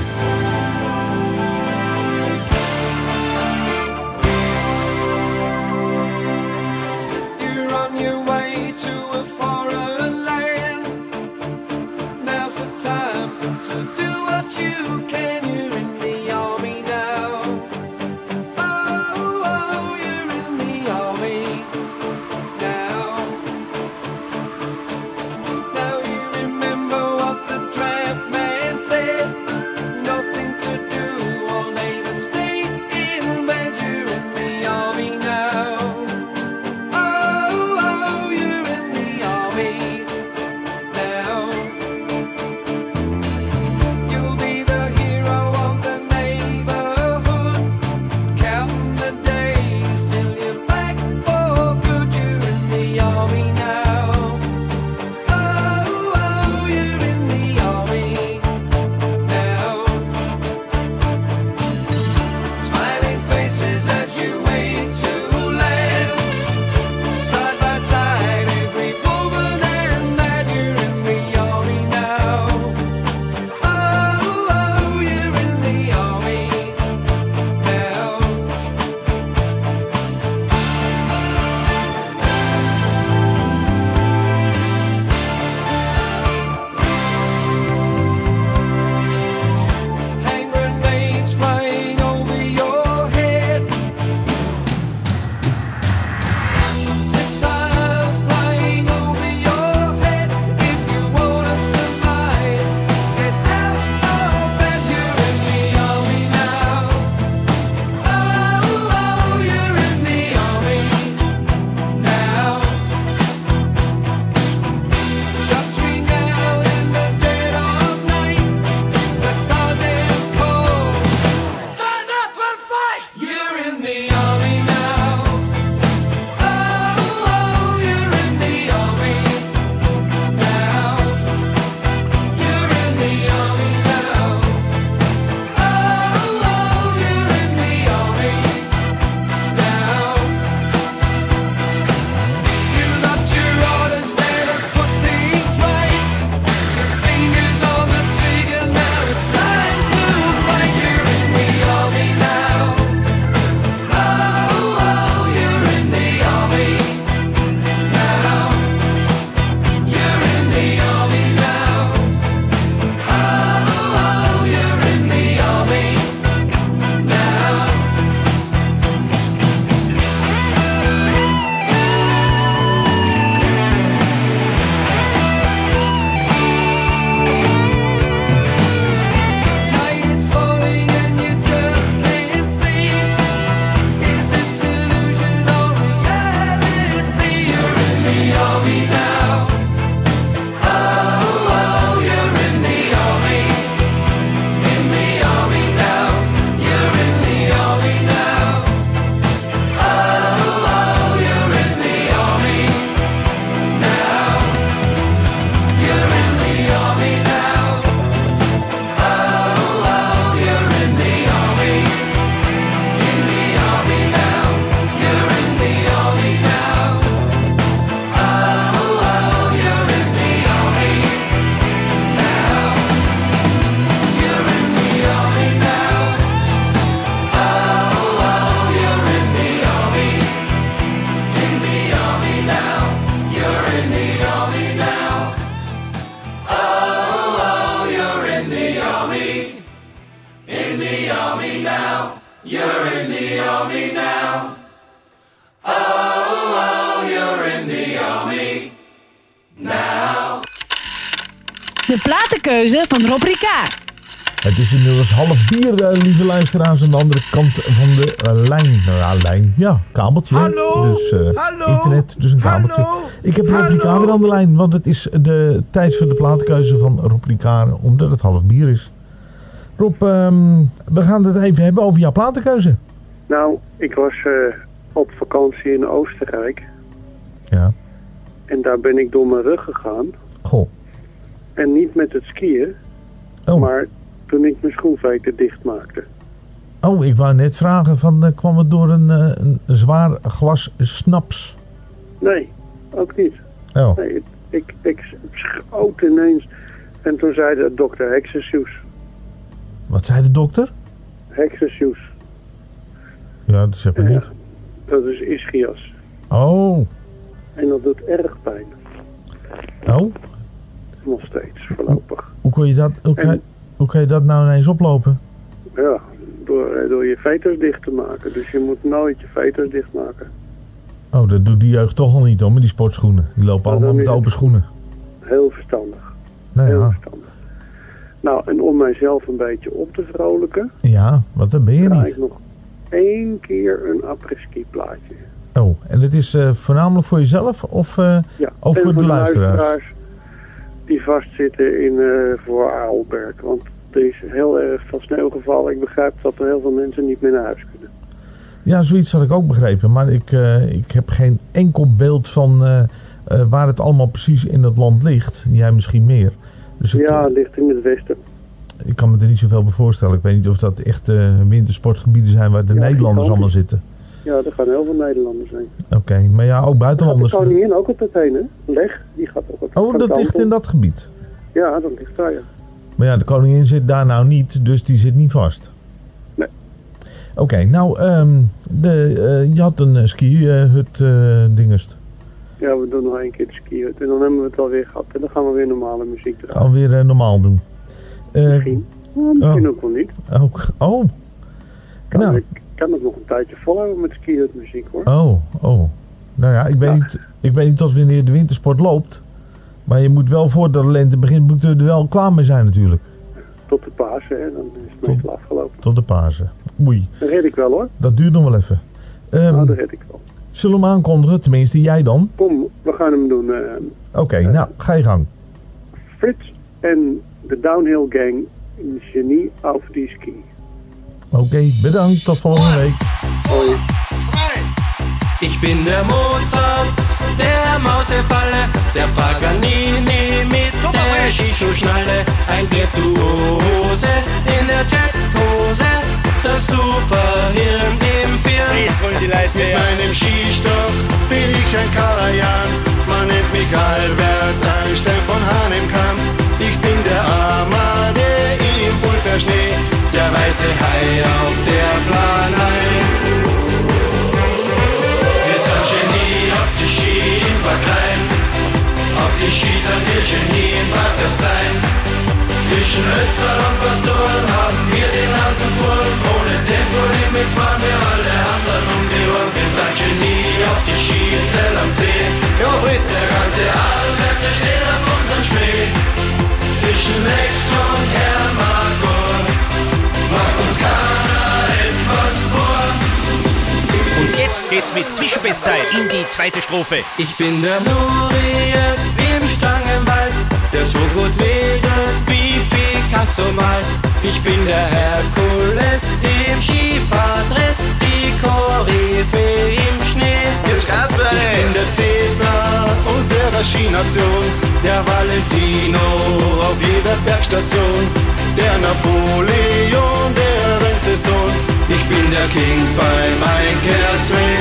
Half bier, eh, lieve luisteraars, aan de andere kant van de eh, lijn. Nou ja, lijn. Ja, kabeltje. Hallo? Dus eh, Hallo? internet, dus een kabeltje. Ik heb Rob Ricard weer aan de lijn, want het is de tijd voor de platenkeuze van Rob Ricard, omdat het half bier is. Rob, ehm, we gaan het even hebben over jouw platenkeuze. Nou, ik was eh, op vakantie in Oostenrijk. Ja. En daar ben ik door mijn rug gegaan. Goh. En niet met het skiën. Oh. Maar toen ik mijn schoenveter dicht maakte. Oh, ik wou net vragen, van, eh, kwam het door een, eh, een zwaar glas snaps? Nee, ook niet. Oh. Nee, ik, ik schoot ineens. En toen zei de dokter heksensoes. Wat zei de dokter? Heksensoes. Ja, dat zegt me niet. Dat is ischias. Oh, En dat doet erg pijn. oh. Nog steeds, voorlopig. Hoe kon je dat, hoe hoe kan je dat nou ineens oplopen? Ja, door, eh, door je veters dicht te maken. Dus je moet nooit je veters dicht maken. Oh, dat doet die jeugd toch al niet hoor, met die sportschoenen. Die lopen allemaal dan met open schoenen. Heel verstandig. Nou Heel ja, verstandig. Nou, en om mijzelf een beetje op te vrolijken, ja, wat dat ben je niet. ik nog één keer een après-ski plaatje. Oh, en het is eh, voornamelijk voor jezelf of eh Ja, of en voor de luisteraars? die vastzitten in voor Aalberg. Want er is heel erg veel sneeuw gevallen. Ik begrijp dat er heel veel mensen niet meer naar huis kunnen. Ja, zoiets had ik ook begrepen, maar ik, eh, ik heb geen enkel beeld van eh, eh, waar het allemaal precies in het land ligt. Jij misschien meer. Dus Ja, het ligt in het westen. ik kan me er niet zoveel bij voorstellen. Ik weet niet of dat echt wintersportgebieden zijn waar de Ja, Nederlanders allemaal zitten. Ja, er gaan heel veel Nederlanders heen. Oké, maar ja, ook Daar gaat de buitenlanders. koningin ook altijd heen, hè? Leg, die gaat ook altijd Oh, van dat ligt in dat gebied. Ja, dat ligt daar, ja. Maar ja, de koningin zit daar nou niet, dus die zit niet vast. Nee. Oké, nou, ehm, de, eh, je had een uh, ski-hut eh dingest. Ja, we doen nog één keer de skiën. En dan hebben we het alweer gehad. En dan gaan we weer normale muziek draaien. Gaan we weer eh, normaal doen. Eh, Misschien. Ja, misschien ook wel niet. ook, oh, Kan Nou. Ik kan het nog een tijdje volhouden met skihut muziek, hoor. oh, oh. Nou ja, ik weet, Niet, ik weet niet tot wanneer de wintersport loopt. Maar je moet wel voor de lente begint, moet er wel klaar mee zijn natuurlijk. Tot de Pasen, hè. Dan is het meestal afgelopen. Tot de Pasen. Oei, Dat red ik wel, hoor. dat duurt nog wel even. Ehm, Nou, dat red ik wel. zullen we hem aankondigen? Tenminste, jij dan? Kom, we gaan hem doen. eh, Oké, nou, ga je gang. Frits en de Downhill Gang in Genie auf die Ski. Oké, bedankt. Tot volgende week. Hoi. Ich bin der Mozart, der Mausefalle, der Paganini mit der Shishu-Schnalle, ein Virtuose in der Jethose, das Superhirn im Firn. Mit meinem Skistock bin ich ein Karajan, man nennt mich Albert Einstein von Hahn im Kamm. Ich bin der Amade im Pulverschnee, der weiße Hai auf der Planei. Die sind wir Genie in Bad Zwischen Ötztal und Pastoren haben wir die Nasen voll. Ohne Tempolimit fahren wir alle anderen um die Ohren. Wir sind Genie auf die Ski in Zell am See. Jo, Fritz! Der ganze Arlberg, der steht auf unserem Schnee. Zwischen Leck und Hermagor geht's mit Zwischenbestzeit in die zweite Strophe. Ich bin der Nurie im Stangenwald, der so gut wedelt wie Picasso malt. Ich bin der Herkules im Skifahrdress, die Koryphäe im Schnee. Jetzt Kasper, ich bin der Cäsar unserer Skination, der Valentino auf jeder Bergstation, der Napoleon der Rennsaison. Ich bin der King beim Einkehrsswing.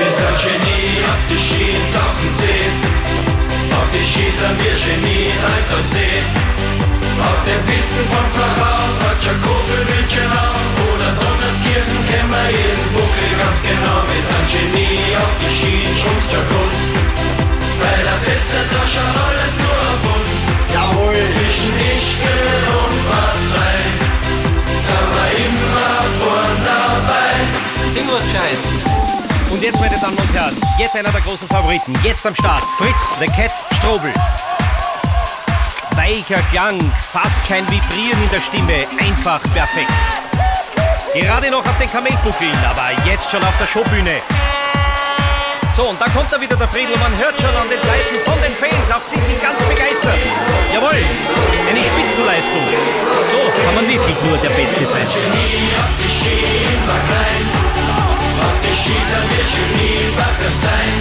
Wir sind Genie auf die Ski in Tauchensee. Auf die sind wir Genie in Alterssee. Auf den Pisten von Flachau, Ratschakofel, Münchenau oder Donnerskirchen kennen wir jeden Buckel ganz genau. Wir sind Genie auf die Ski in Schrumpfschakunst. Bei der Bestzeit da schaut alles nur auf uns. Jawohl. Zwischen Ischgl und Bad 10 Uhr. Und jetzt, meine Damen und Herren, jetzt einer der großen Favoriten. Jetzt am Start. Fritz The Cat Strobel. Weicher Klang, fast kein Vibrieren in der Stimme. Einfach perfekt. Gerade noch auf den Kamelbuckeln, aber jetzt schon auf der Showbühne. So, und da kommt er wieder, der Friedel. Man hört schon an den Seiten von den Fans. Auch sie sind ganz begeistert. Jawohl, eine Spitzenleistung. So kann man wirklich nur der Beste sein. Auf die Schießer wir Genie Backerstein.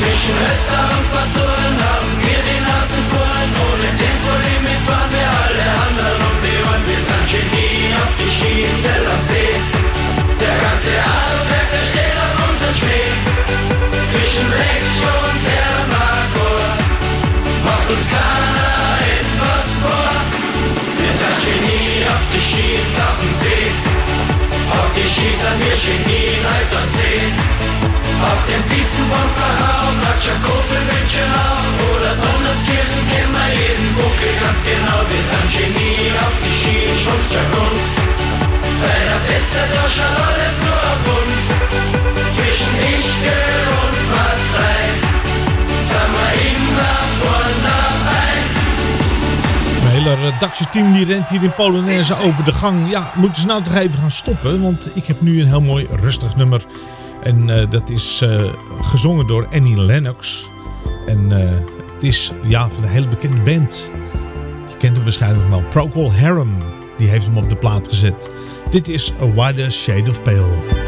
Zwischen Öster und Pastoren haben wir die Nasen voll. Ohne Tempolimit fahren wir alle anderen um die Ohren. Wir sind Genie auf die Schienen, Zell am See. Der ganze Adelberg, der steht auf unserem Schnee. Zwischen Lech und Hermagor macht uns keiner etwas vor. Wir sind Genie auf die Schienen, auf dem See. Auf die Schießer wir Genie, alter See. Auf den Pisten von Flachau, Ratschakofel, Witschenau oder Donnerskirchen kennen wir jeden Buckel ganz genau. Wir sind Genie auf die Ski, Schrumpfscher Kunst. Bei der Bestzeit da schaut alles nur auf uns. Zwischen Ischgl und Matrei Hele redactieteam die rent hier in Polonaise over de gang. Ja, moeten ze nou toch even gaan stoppen? Want ik heb nu een heel mooi rustig nummer. En eh, dat is eh, gezongen door Annie Lennox. En eh, het is ja, van een hele bekende band. Je kent hem waarschijnlijk wel. Procol Harum. Die heeft hem op de plaat gezet. Dit is A Wider Shade of Pale.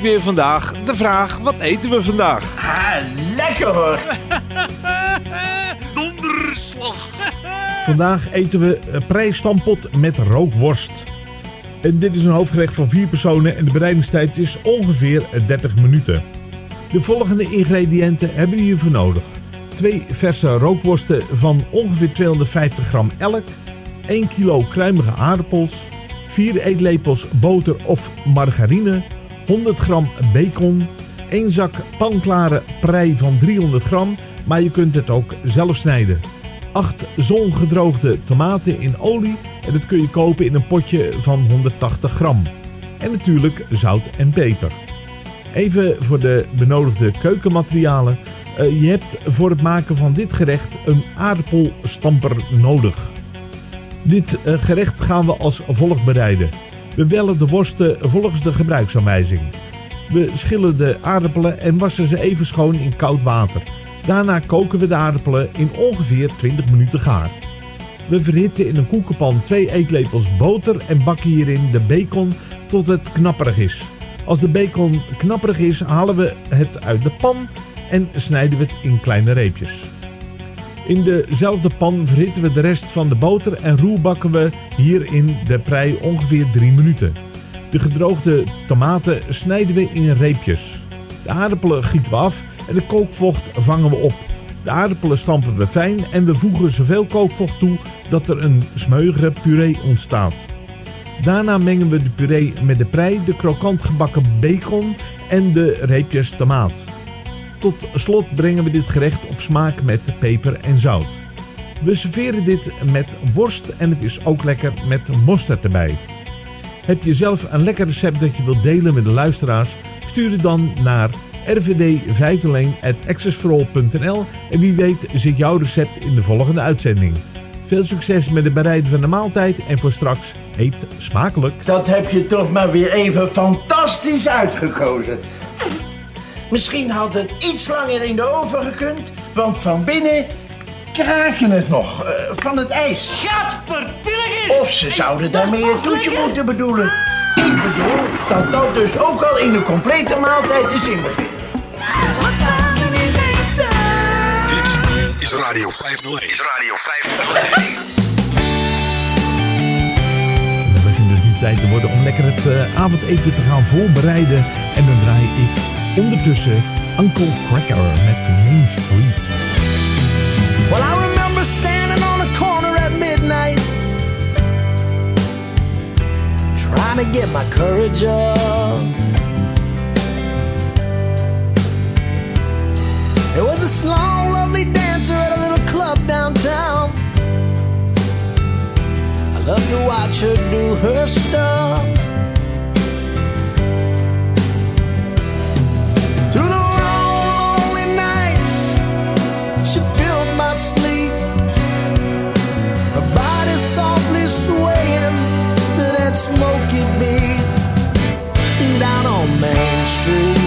Natuurlijk weer vandaag de vraag, wat eten we vandaag? Ah, lekker hoor. [LAUGHS] Donderslag. Vandaag eten we eh, prijsstampot met rookworst. En dit is een hoofdgerecht van vier personen en de bereidingstijd is ongeveer 30 minuten. De volgende ingrediënten hebben we hiervoor nodig. Twee verse rookworsten van ongeveer 250 gram elk, 1 kilo kruimige aardappels, 4 eetlepels boter of margarine, 100 gram bacon, 1 zak panklare prei van 300 gram, maar je kunt het ook zelf snijden. 8 zongedroogde tomaten in olie en dat kun je kopen in een potje van 180 gram. En natuurlijk zout en peper. Even voor de benodigde keukenmaterialen. Eh, je hebt voor het maken van dit gerecht een aardappelstamper nodig. Dit eh, gerecht gaan we als volgt bereiden. We wellen de worsten volgens de gebruiksaanwijzing. We schillen de aardappelen en wassen ze even schoon in koud water. Daarna koken we de aardappelen in ongeveer 20 minuten gaar. We verhitten in een koekenpan 2 eetlepels boter en bakken hierin de bacon tot het knapperig is. Als de bacon knapperig is, halen we het uit de pan en snijden we het in kleine reepjes. In dezelfde pan verhitten we de rest van de boter en roerbakken we hierin de prei ongeveer 3 minuten. De gedroogde tomaten snijden we in reepjes. De aardappelen gieten we af en de kookvocht vangen we op. De aardappelen stampen we fijn en we voegen zoveel kookvocht toe dat er een smeuige puree ontstaat. Daarna mengen we de puree met de prei, de krokant gebakken bacon en de reepjes tomaat. Tot slot brengen we dit gerecht op smaak met peper en zout. We serveren dit met worst en het is ook lekker met mosterd erbij. Heb je zelf een lekker recept dat je wilt delen met de luisteraars? Stuur het dan naar rvd501.accessforall.nl en wie weet zit jouw recept in de volgende uitzending. Veel succes met het bereiden van de maaltijd en voor straks eet smakelijk. Dat heb je toch maar weer even fantastisch uitgekozen. Misschien had het iets langer in de oven gekund, want van binnen kraken het nog eh, van het ijs. Of ze zouden daarmee een toetje moeten bedoelen. Ik bedoel dat dat dus ook al in de complete maaltijd is inbegrepen. Dit is Radio 501. Is Radio 501. Het begint dus nu tijd te worden om lekker het eh, avondeten te gaan voorbereiden. En dan draai ik ondertussen Uncle Cracker met Main Street. Well, I remember standing on a corner at midnight, trying to get my courage up. There was this long, lovely dancer at a little club downtown. I love to watch her do her stuff. smoky beat down on Main Street.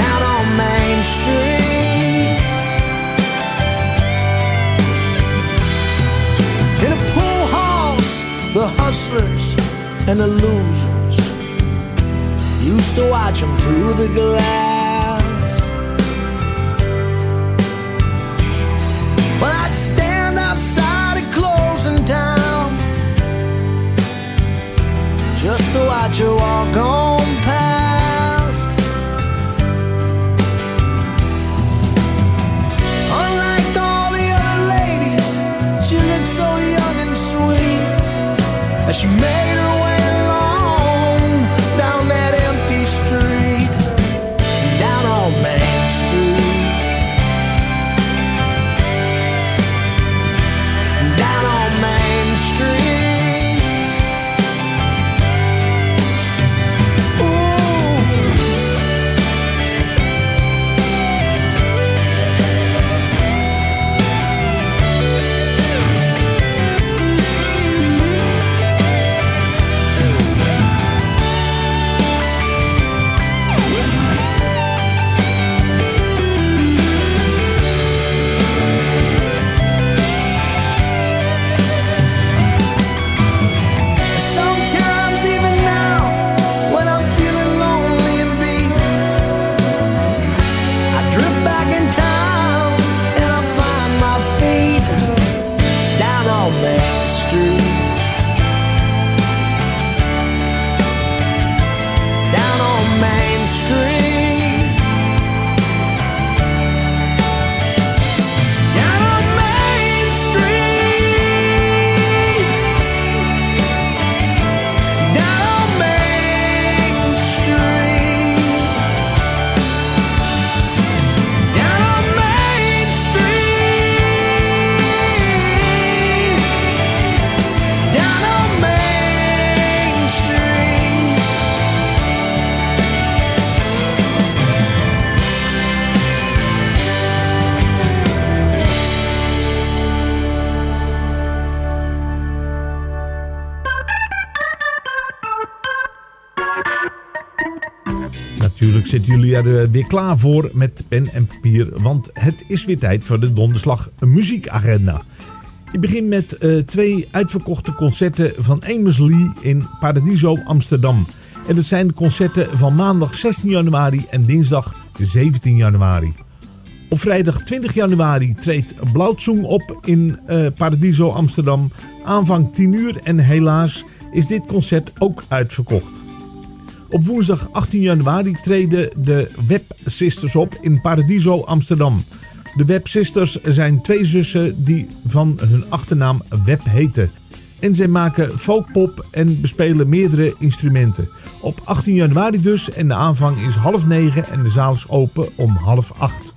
Down on Main Street. In a pool house, the hustlers and the losers used to watch them through the glass. Just to watch you walk on zitten jullie er eh, weer klaar voor met pen en papier, want het is weer tijd voor de donderslag muziekagenda. Ik begin met eh, twee uitverkochte concerten van Amos Lee in Paradiso Amsterdam. En dat zijn de concerten van maandag 16 januari en dinsdag 17 januari. Op vrijdag 20 januari treedt Blauwtsoeng op in eh, Paradiso Amsterdam. Aanvang 10 uur en helaas is dit concert ook uitverkocht. Op woensdag 18 januari treden de Web Sisters op in Paradiso Amsterdam. De Web Sisters zijn twee zussen die van hun achternaam Web heten. En zij maken folkpop en bespelen meerdere instrumenten. Op 18 januari dus en de aanvang is half negen en de zaal is open om half acht.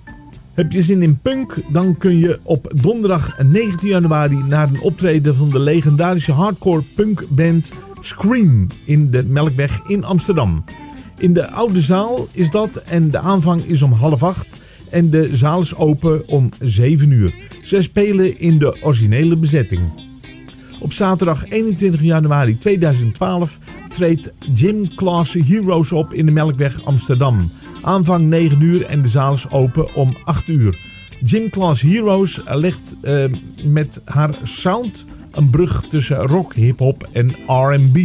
Heb je zin in punk? Dan kun je op donderdag 19 januari naar een optreden van de legendarische hardcore punkband Scream in de Melkweg in Amsterdam. In de oude zaal is dat en de aanvang is om half acht en de zaal is open om 7 uur. Zij spelen in de originele bezetting. Op zaterdag 21 januari 2012 treedt Gym Class Heroes op in de Melkweg Amsterdam. Aanvang 9 uur en de zaal is open om 8 uur. Gym Class Heroes legt eh, met haar sound een brug tussen rock, hip-hop en RB.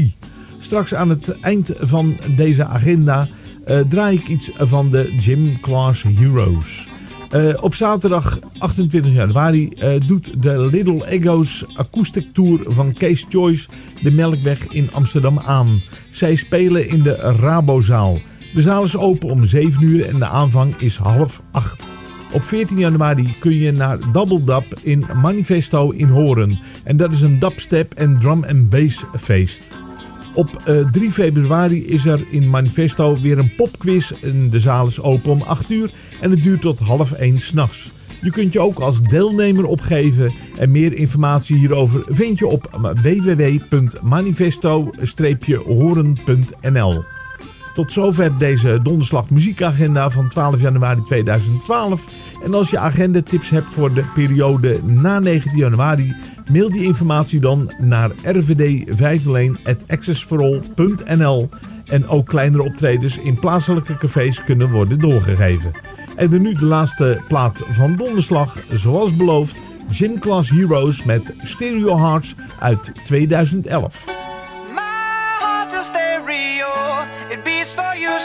Straks aan het eind van deze agenda eh, draai ik iets van de Gym Class Heroes. Eh, op zaterdag 28 januari eh, doet de Little Egos Acoustic Tour van Case Choice de Melkweg in Amsterdam aan. Zij spelen in de Rabozaal. De zaal is open om 7 uur en de aanvang is half 8. Op 14 januari kun je naar Double Dub in Manifesto in Horen. En dat is een dubstep en drum and bass feest. Op eh, 3 februari is er in Manifesto weer een popquiz. En de zaal is open om 8 uur en het duurt tot half 1 s'nachts. Je kunt je ook als deelnemer opgeven. En meer informatie hierover vind je op www.manifesto-horen.nl Tot zover deze donderslag muziekagenda van 12 januari 2012. En als je agendatips hebt voor de periode na 19 januari... mail die informatie dan naar rvd501.accessforall.nl En ook kleinere optredens in plaatselijke cafés kunnen worden doorgegeven. En dan nu de laatste plaat van donderslag, zoals beloofd... Gym Class Heroes met Stereo Hearts uit 2011. My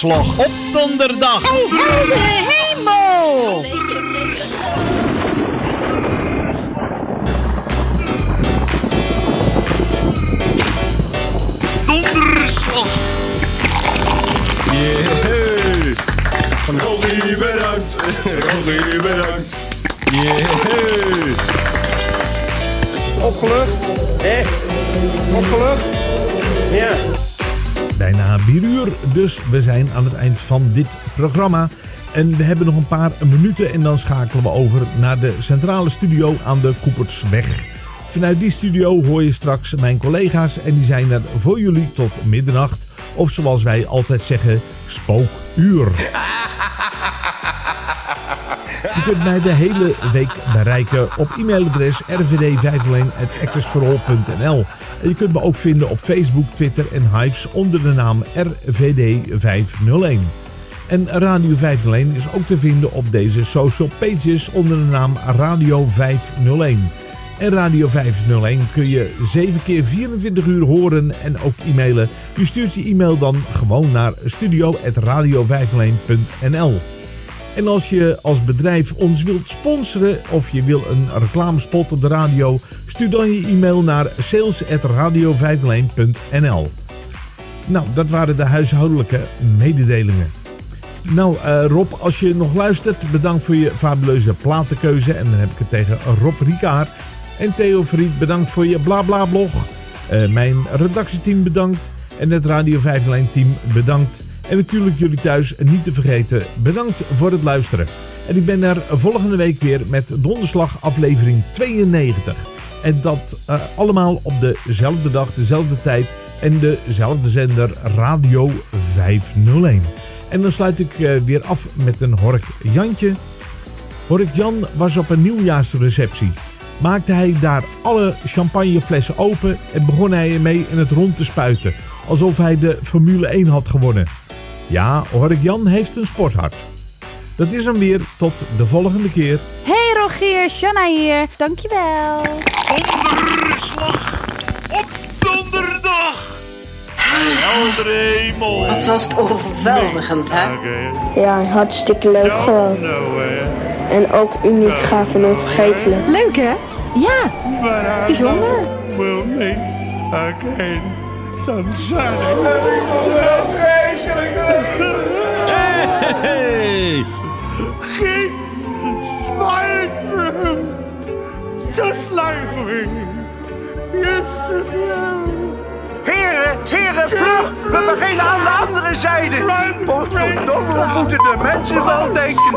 Donderslag op donderdag. Hey, heldere hemel! Donderslag. Yeah. Rogie, bedankt. Rogie, bedankt. Yeah. Opgelucht? Hé? Opgelucht? Ja. Bijna 4 uur, dus we zijn aan het eind van dit programma. En we hebben nog een paar minuten en dan schakelen we over naar de centrale studio aan de Koepersweg. Vanuit die studio hoor je straks mijn collega's en die zijn er voor jullie tot middernacht. Of zoals wij altijd zeggen, spookuur. Je kunt mij de hele week bereiken op e-mailadres rvd501.accessforall.nl En je kunt me ook vinden op Facebook, Twitter en Hives onder de naam RVD501. En Radio 501 is ook te vinden op deze social pages onder de naam Radio 501. En Radio 501 kun je 7 keer 24 uur horen en ook e-mailen. Je stuurt je e-mail dan gewoon naar studio.radio501.nl En als je als bedrijf ons wilt sponsoren of je wil een reclamespot op de radio, stuur dan je e-mail naar sales.radio501.nl Nou, dat waren de huishoudelijke mededelingen. Nou, eh, Rob, als je nog luistert, bedankt voor je fabuleuze platenkeuze. En dan heb ik het tegen Rob Rikaar. En Theo Fried, bedankt voor je BlaBla-blog. Eh, mijn redactieteam bedankt. En het Radio 501 team bedankt. En natuurlijk jullie thuis niet te vergeten, bedankt voor het luisteren. En ik ben er volgende week weer met Donderslag aflevering 92. En dat eh, allemaal op dezelfde dag, dezelfde tijd en dezelfde zender Radio 501. En dan sluit ik eh, weer af met een Hork Jantje. Hork Jan was op een nieuwjaarsreceptie. Maakte hij daar alle champagneflessen open en begon hij ermee in het rond te spuiten. Alsof hij de Formule 1 had gewonnen. Ja, Hork Jan heeft een sporthart. Dat is hem weer. Tot de volgende keer. Hey Rogier, Shanna hier. Dankjewel. Donderdag! Heldere hemel! Wat was het overweldigend, hè? Ja, hartstikke leuk gewoon. En ook uniek, gaaf en onvergetelijk. Leuk hè? Ja, bijzonder. Again sometime. Hey! Keep smiling through, just like we used to do. Heren, heren, vlug! We beginnen aan de andere zijde. Potverdomme, wat moeten de mensen wel denken?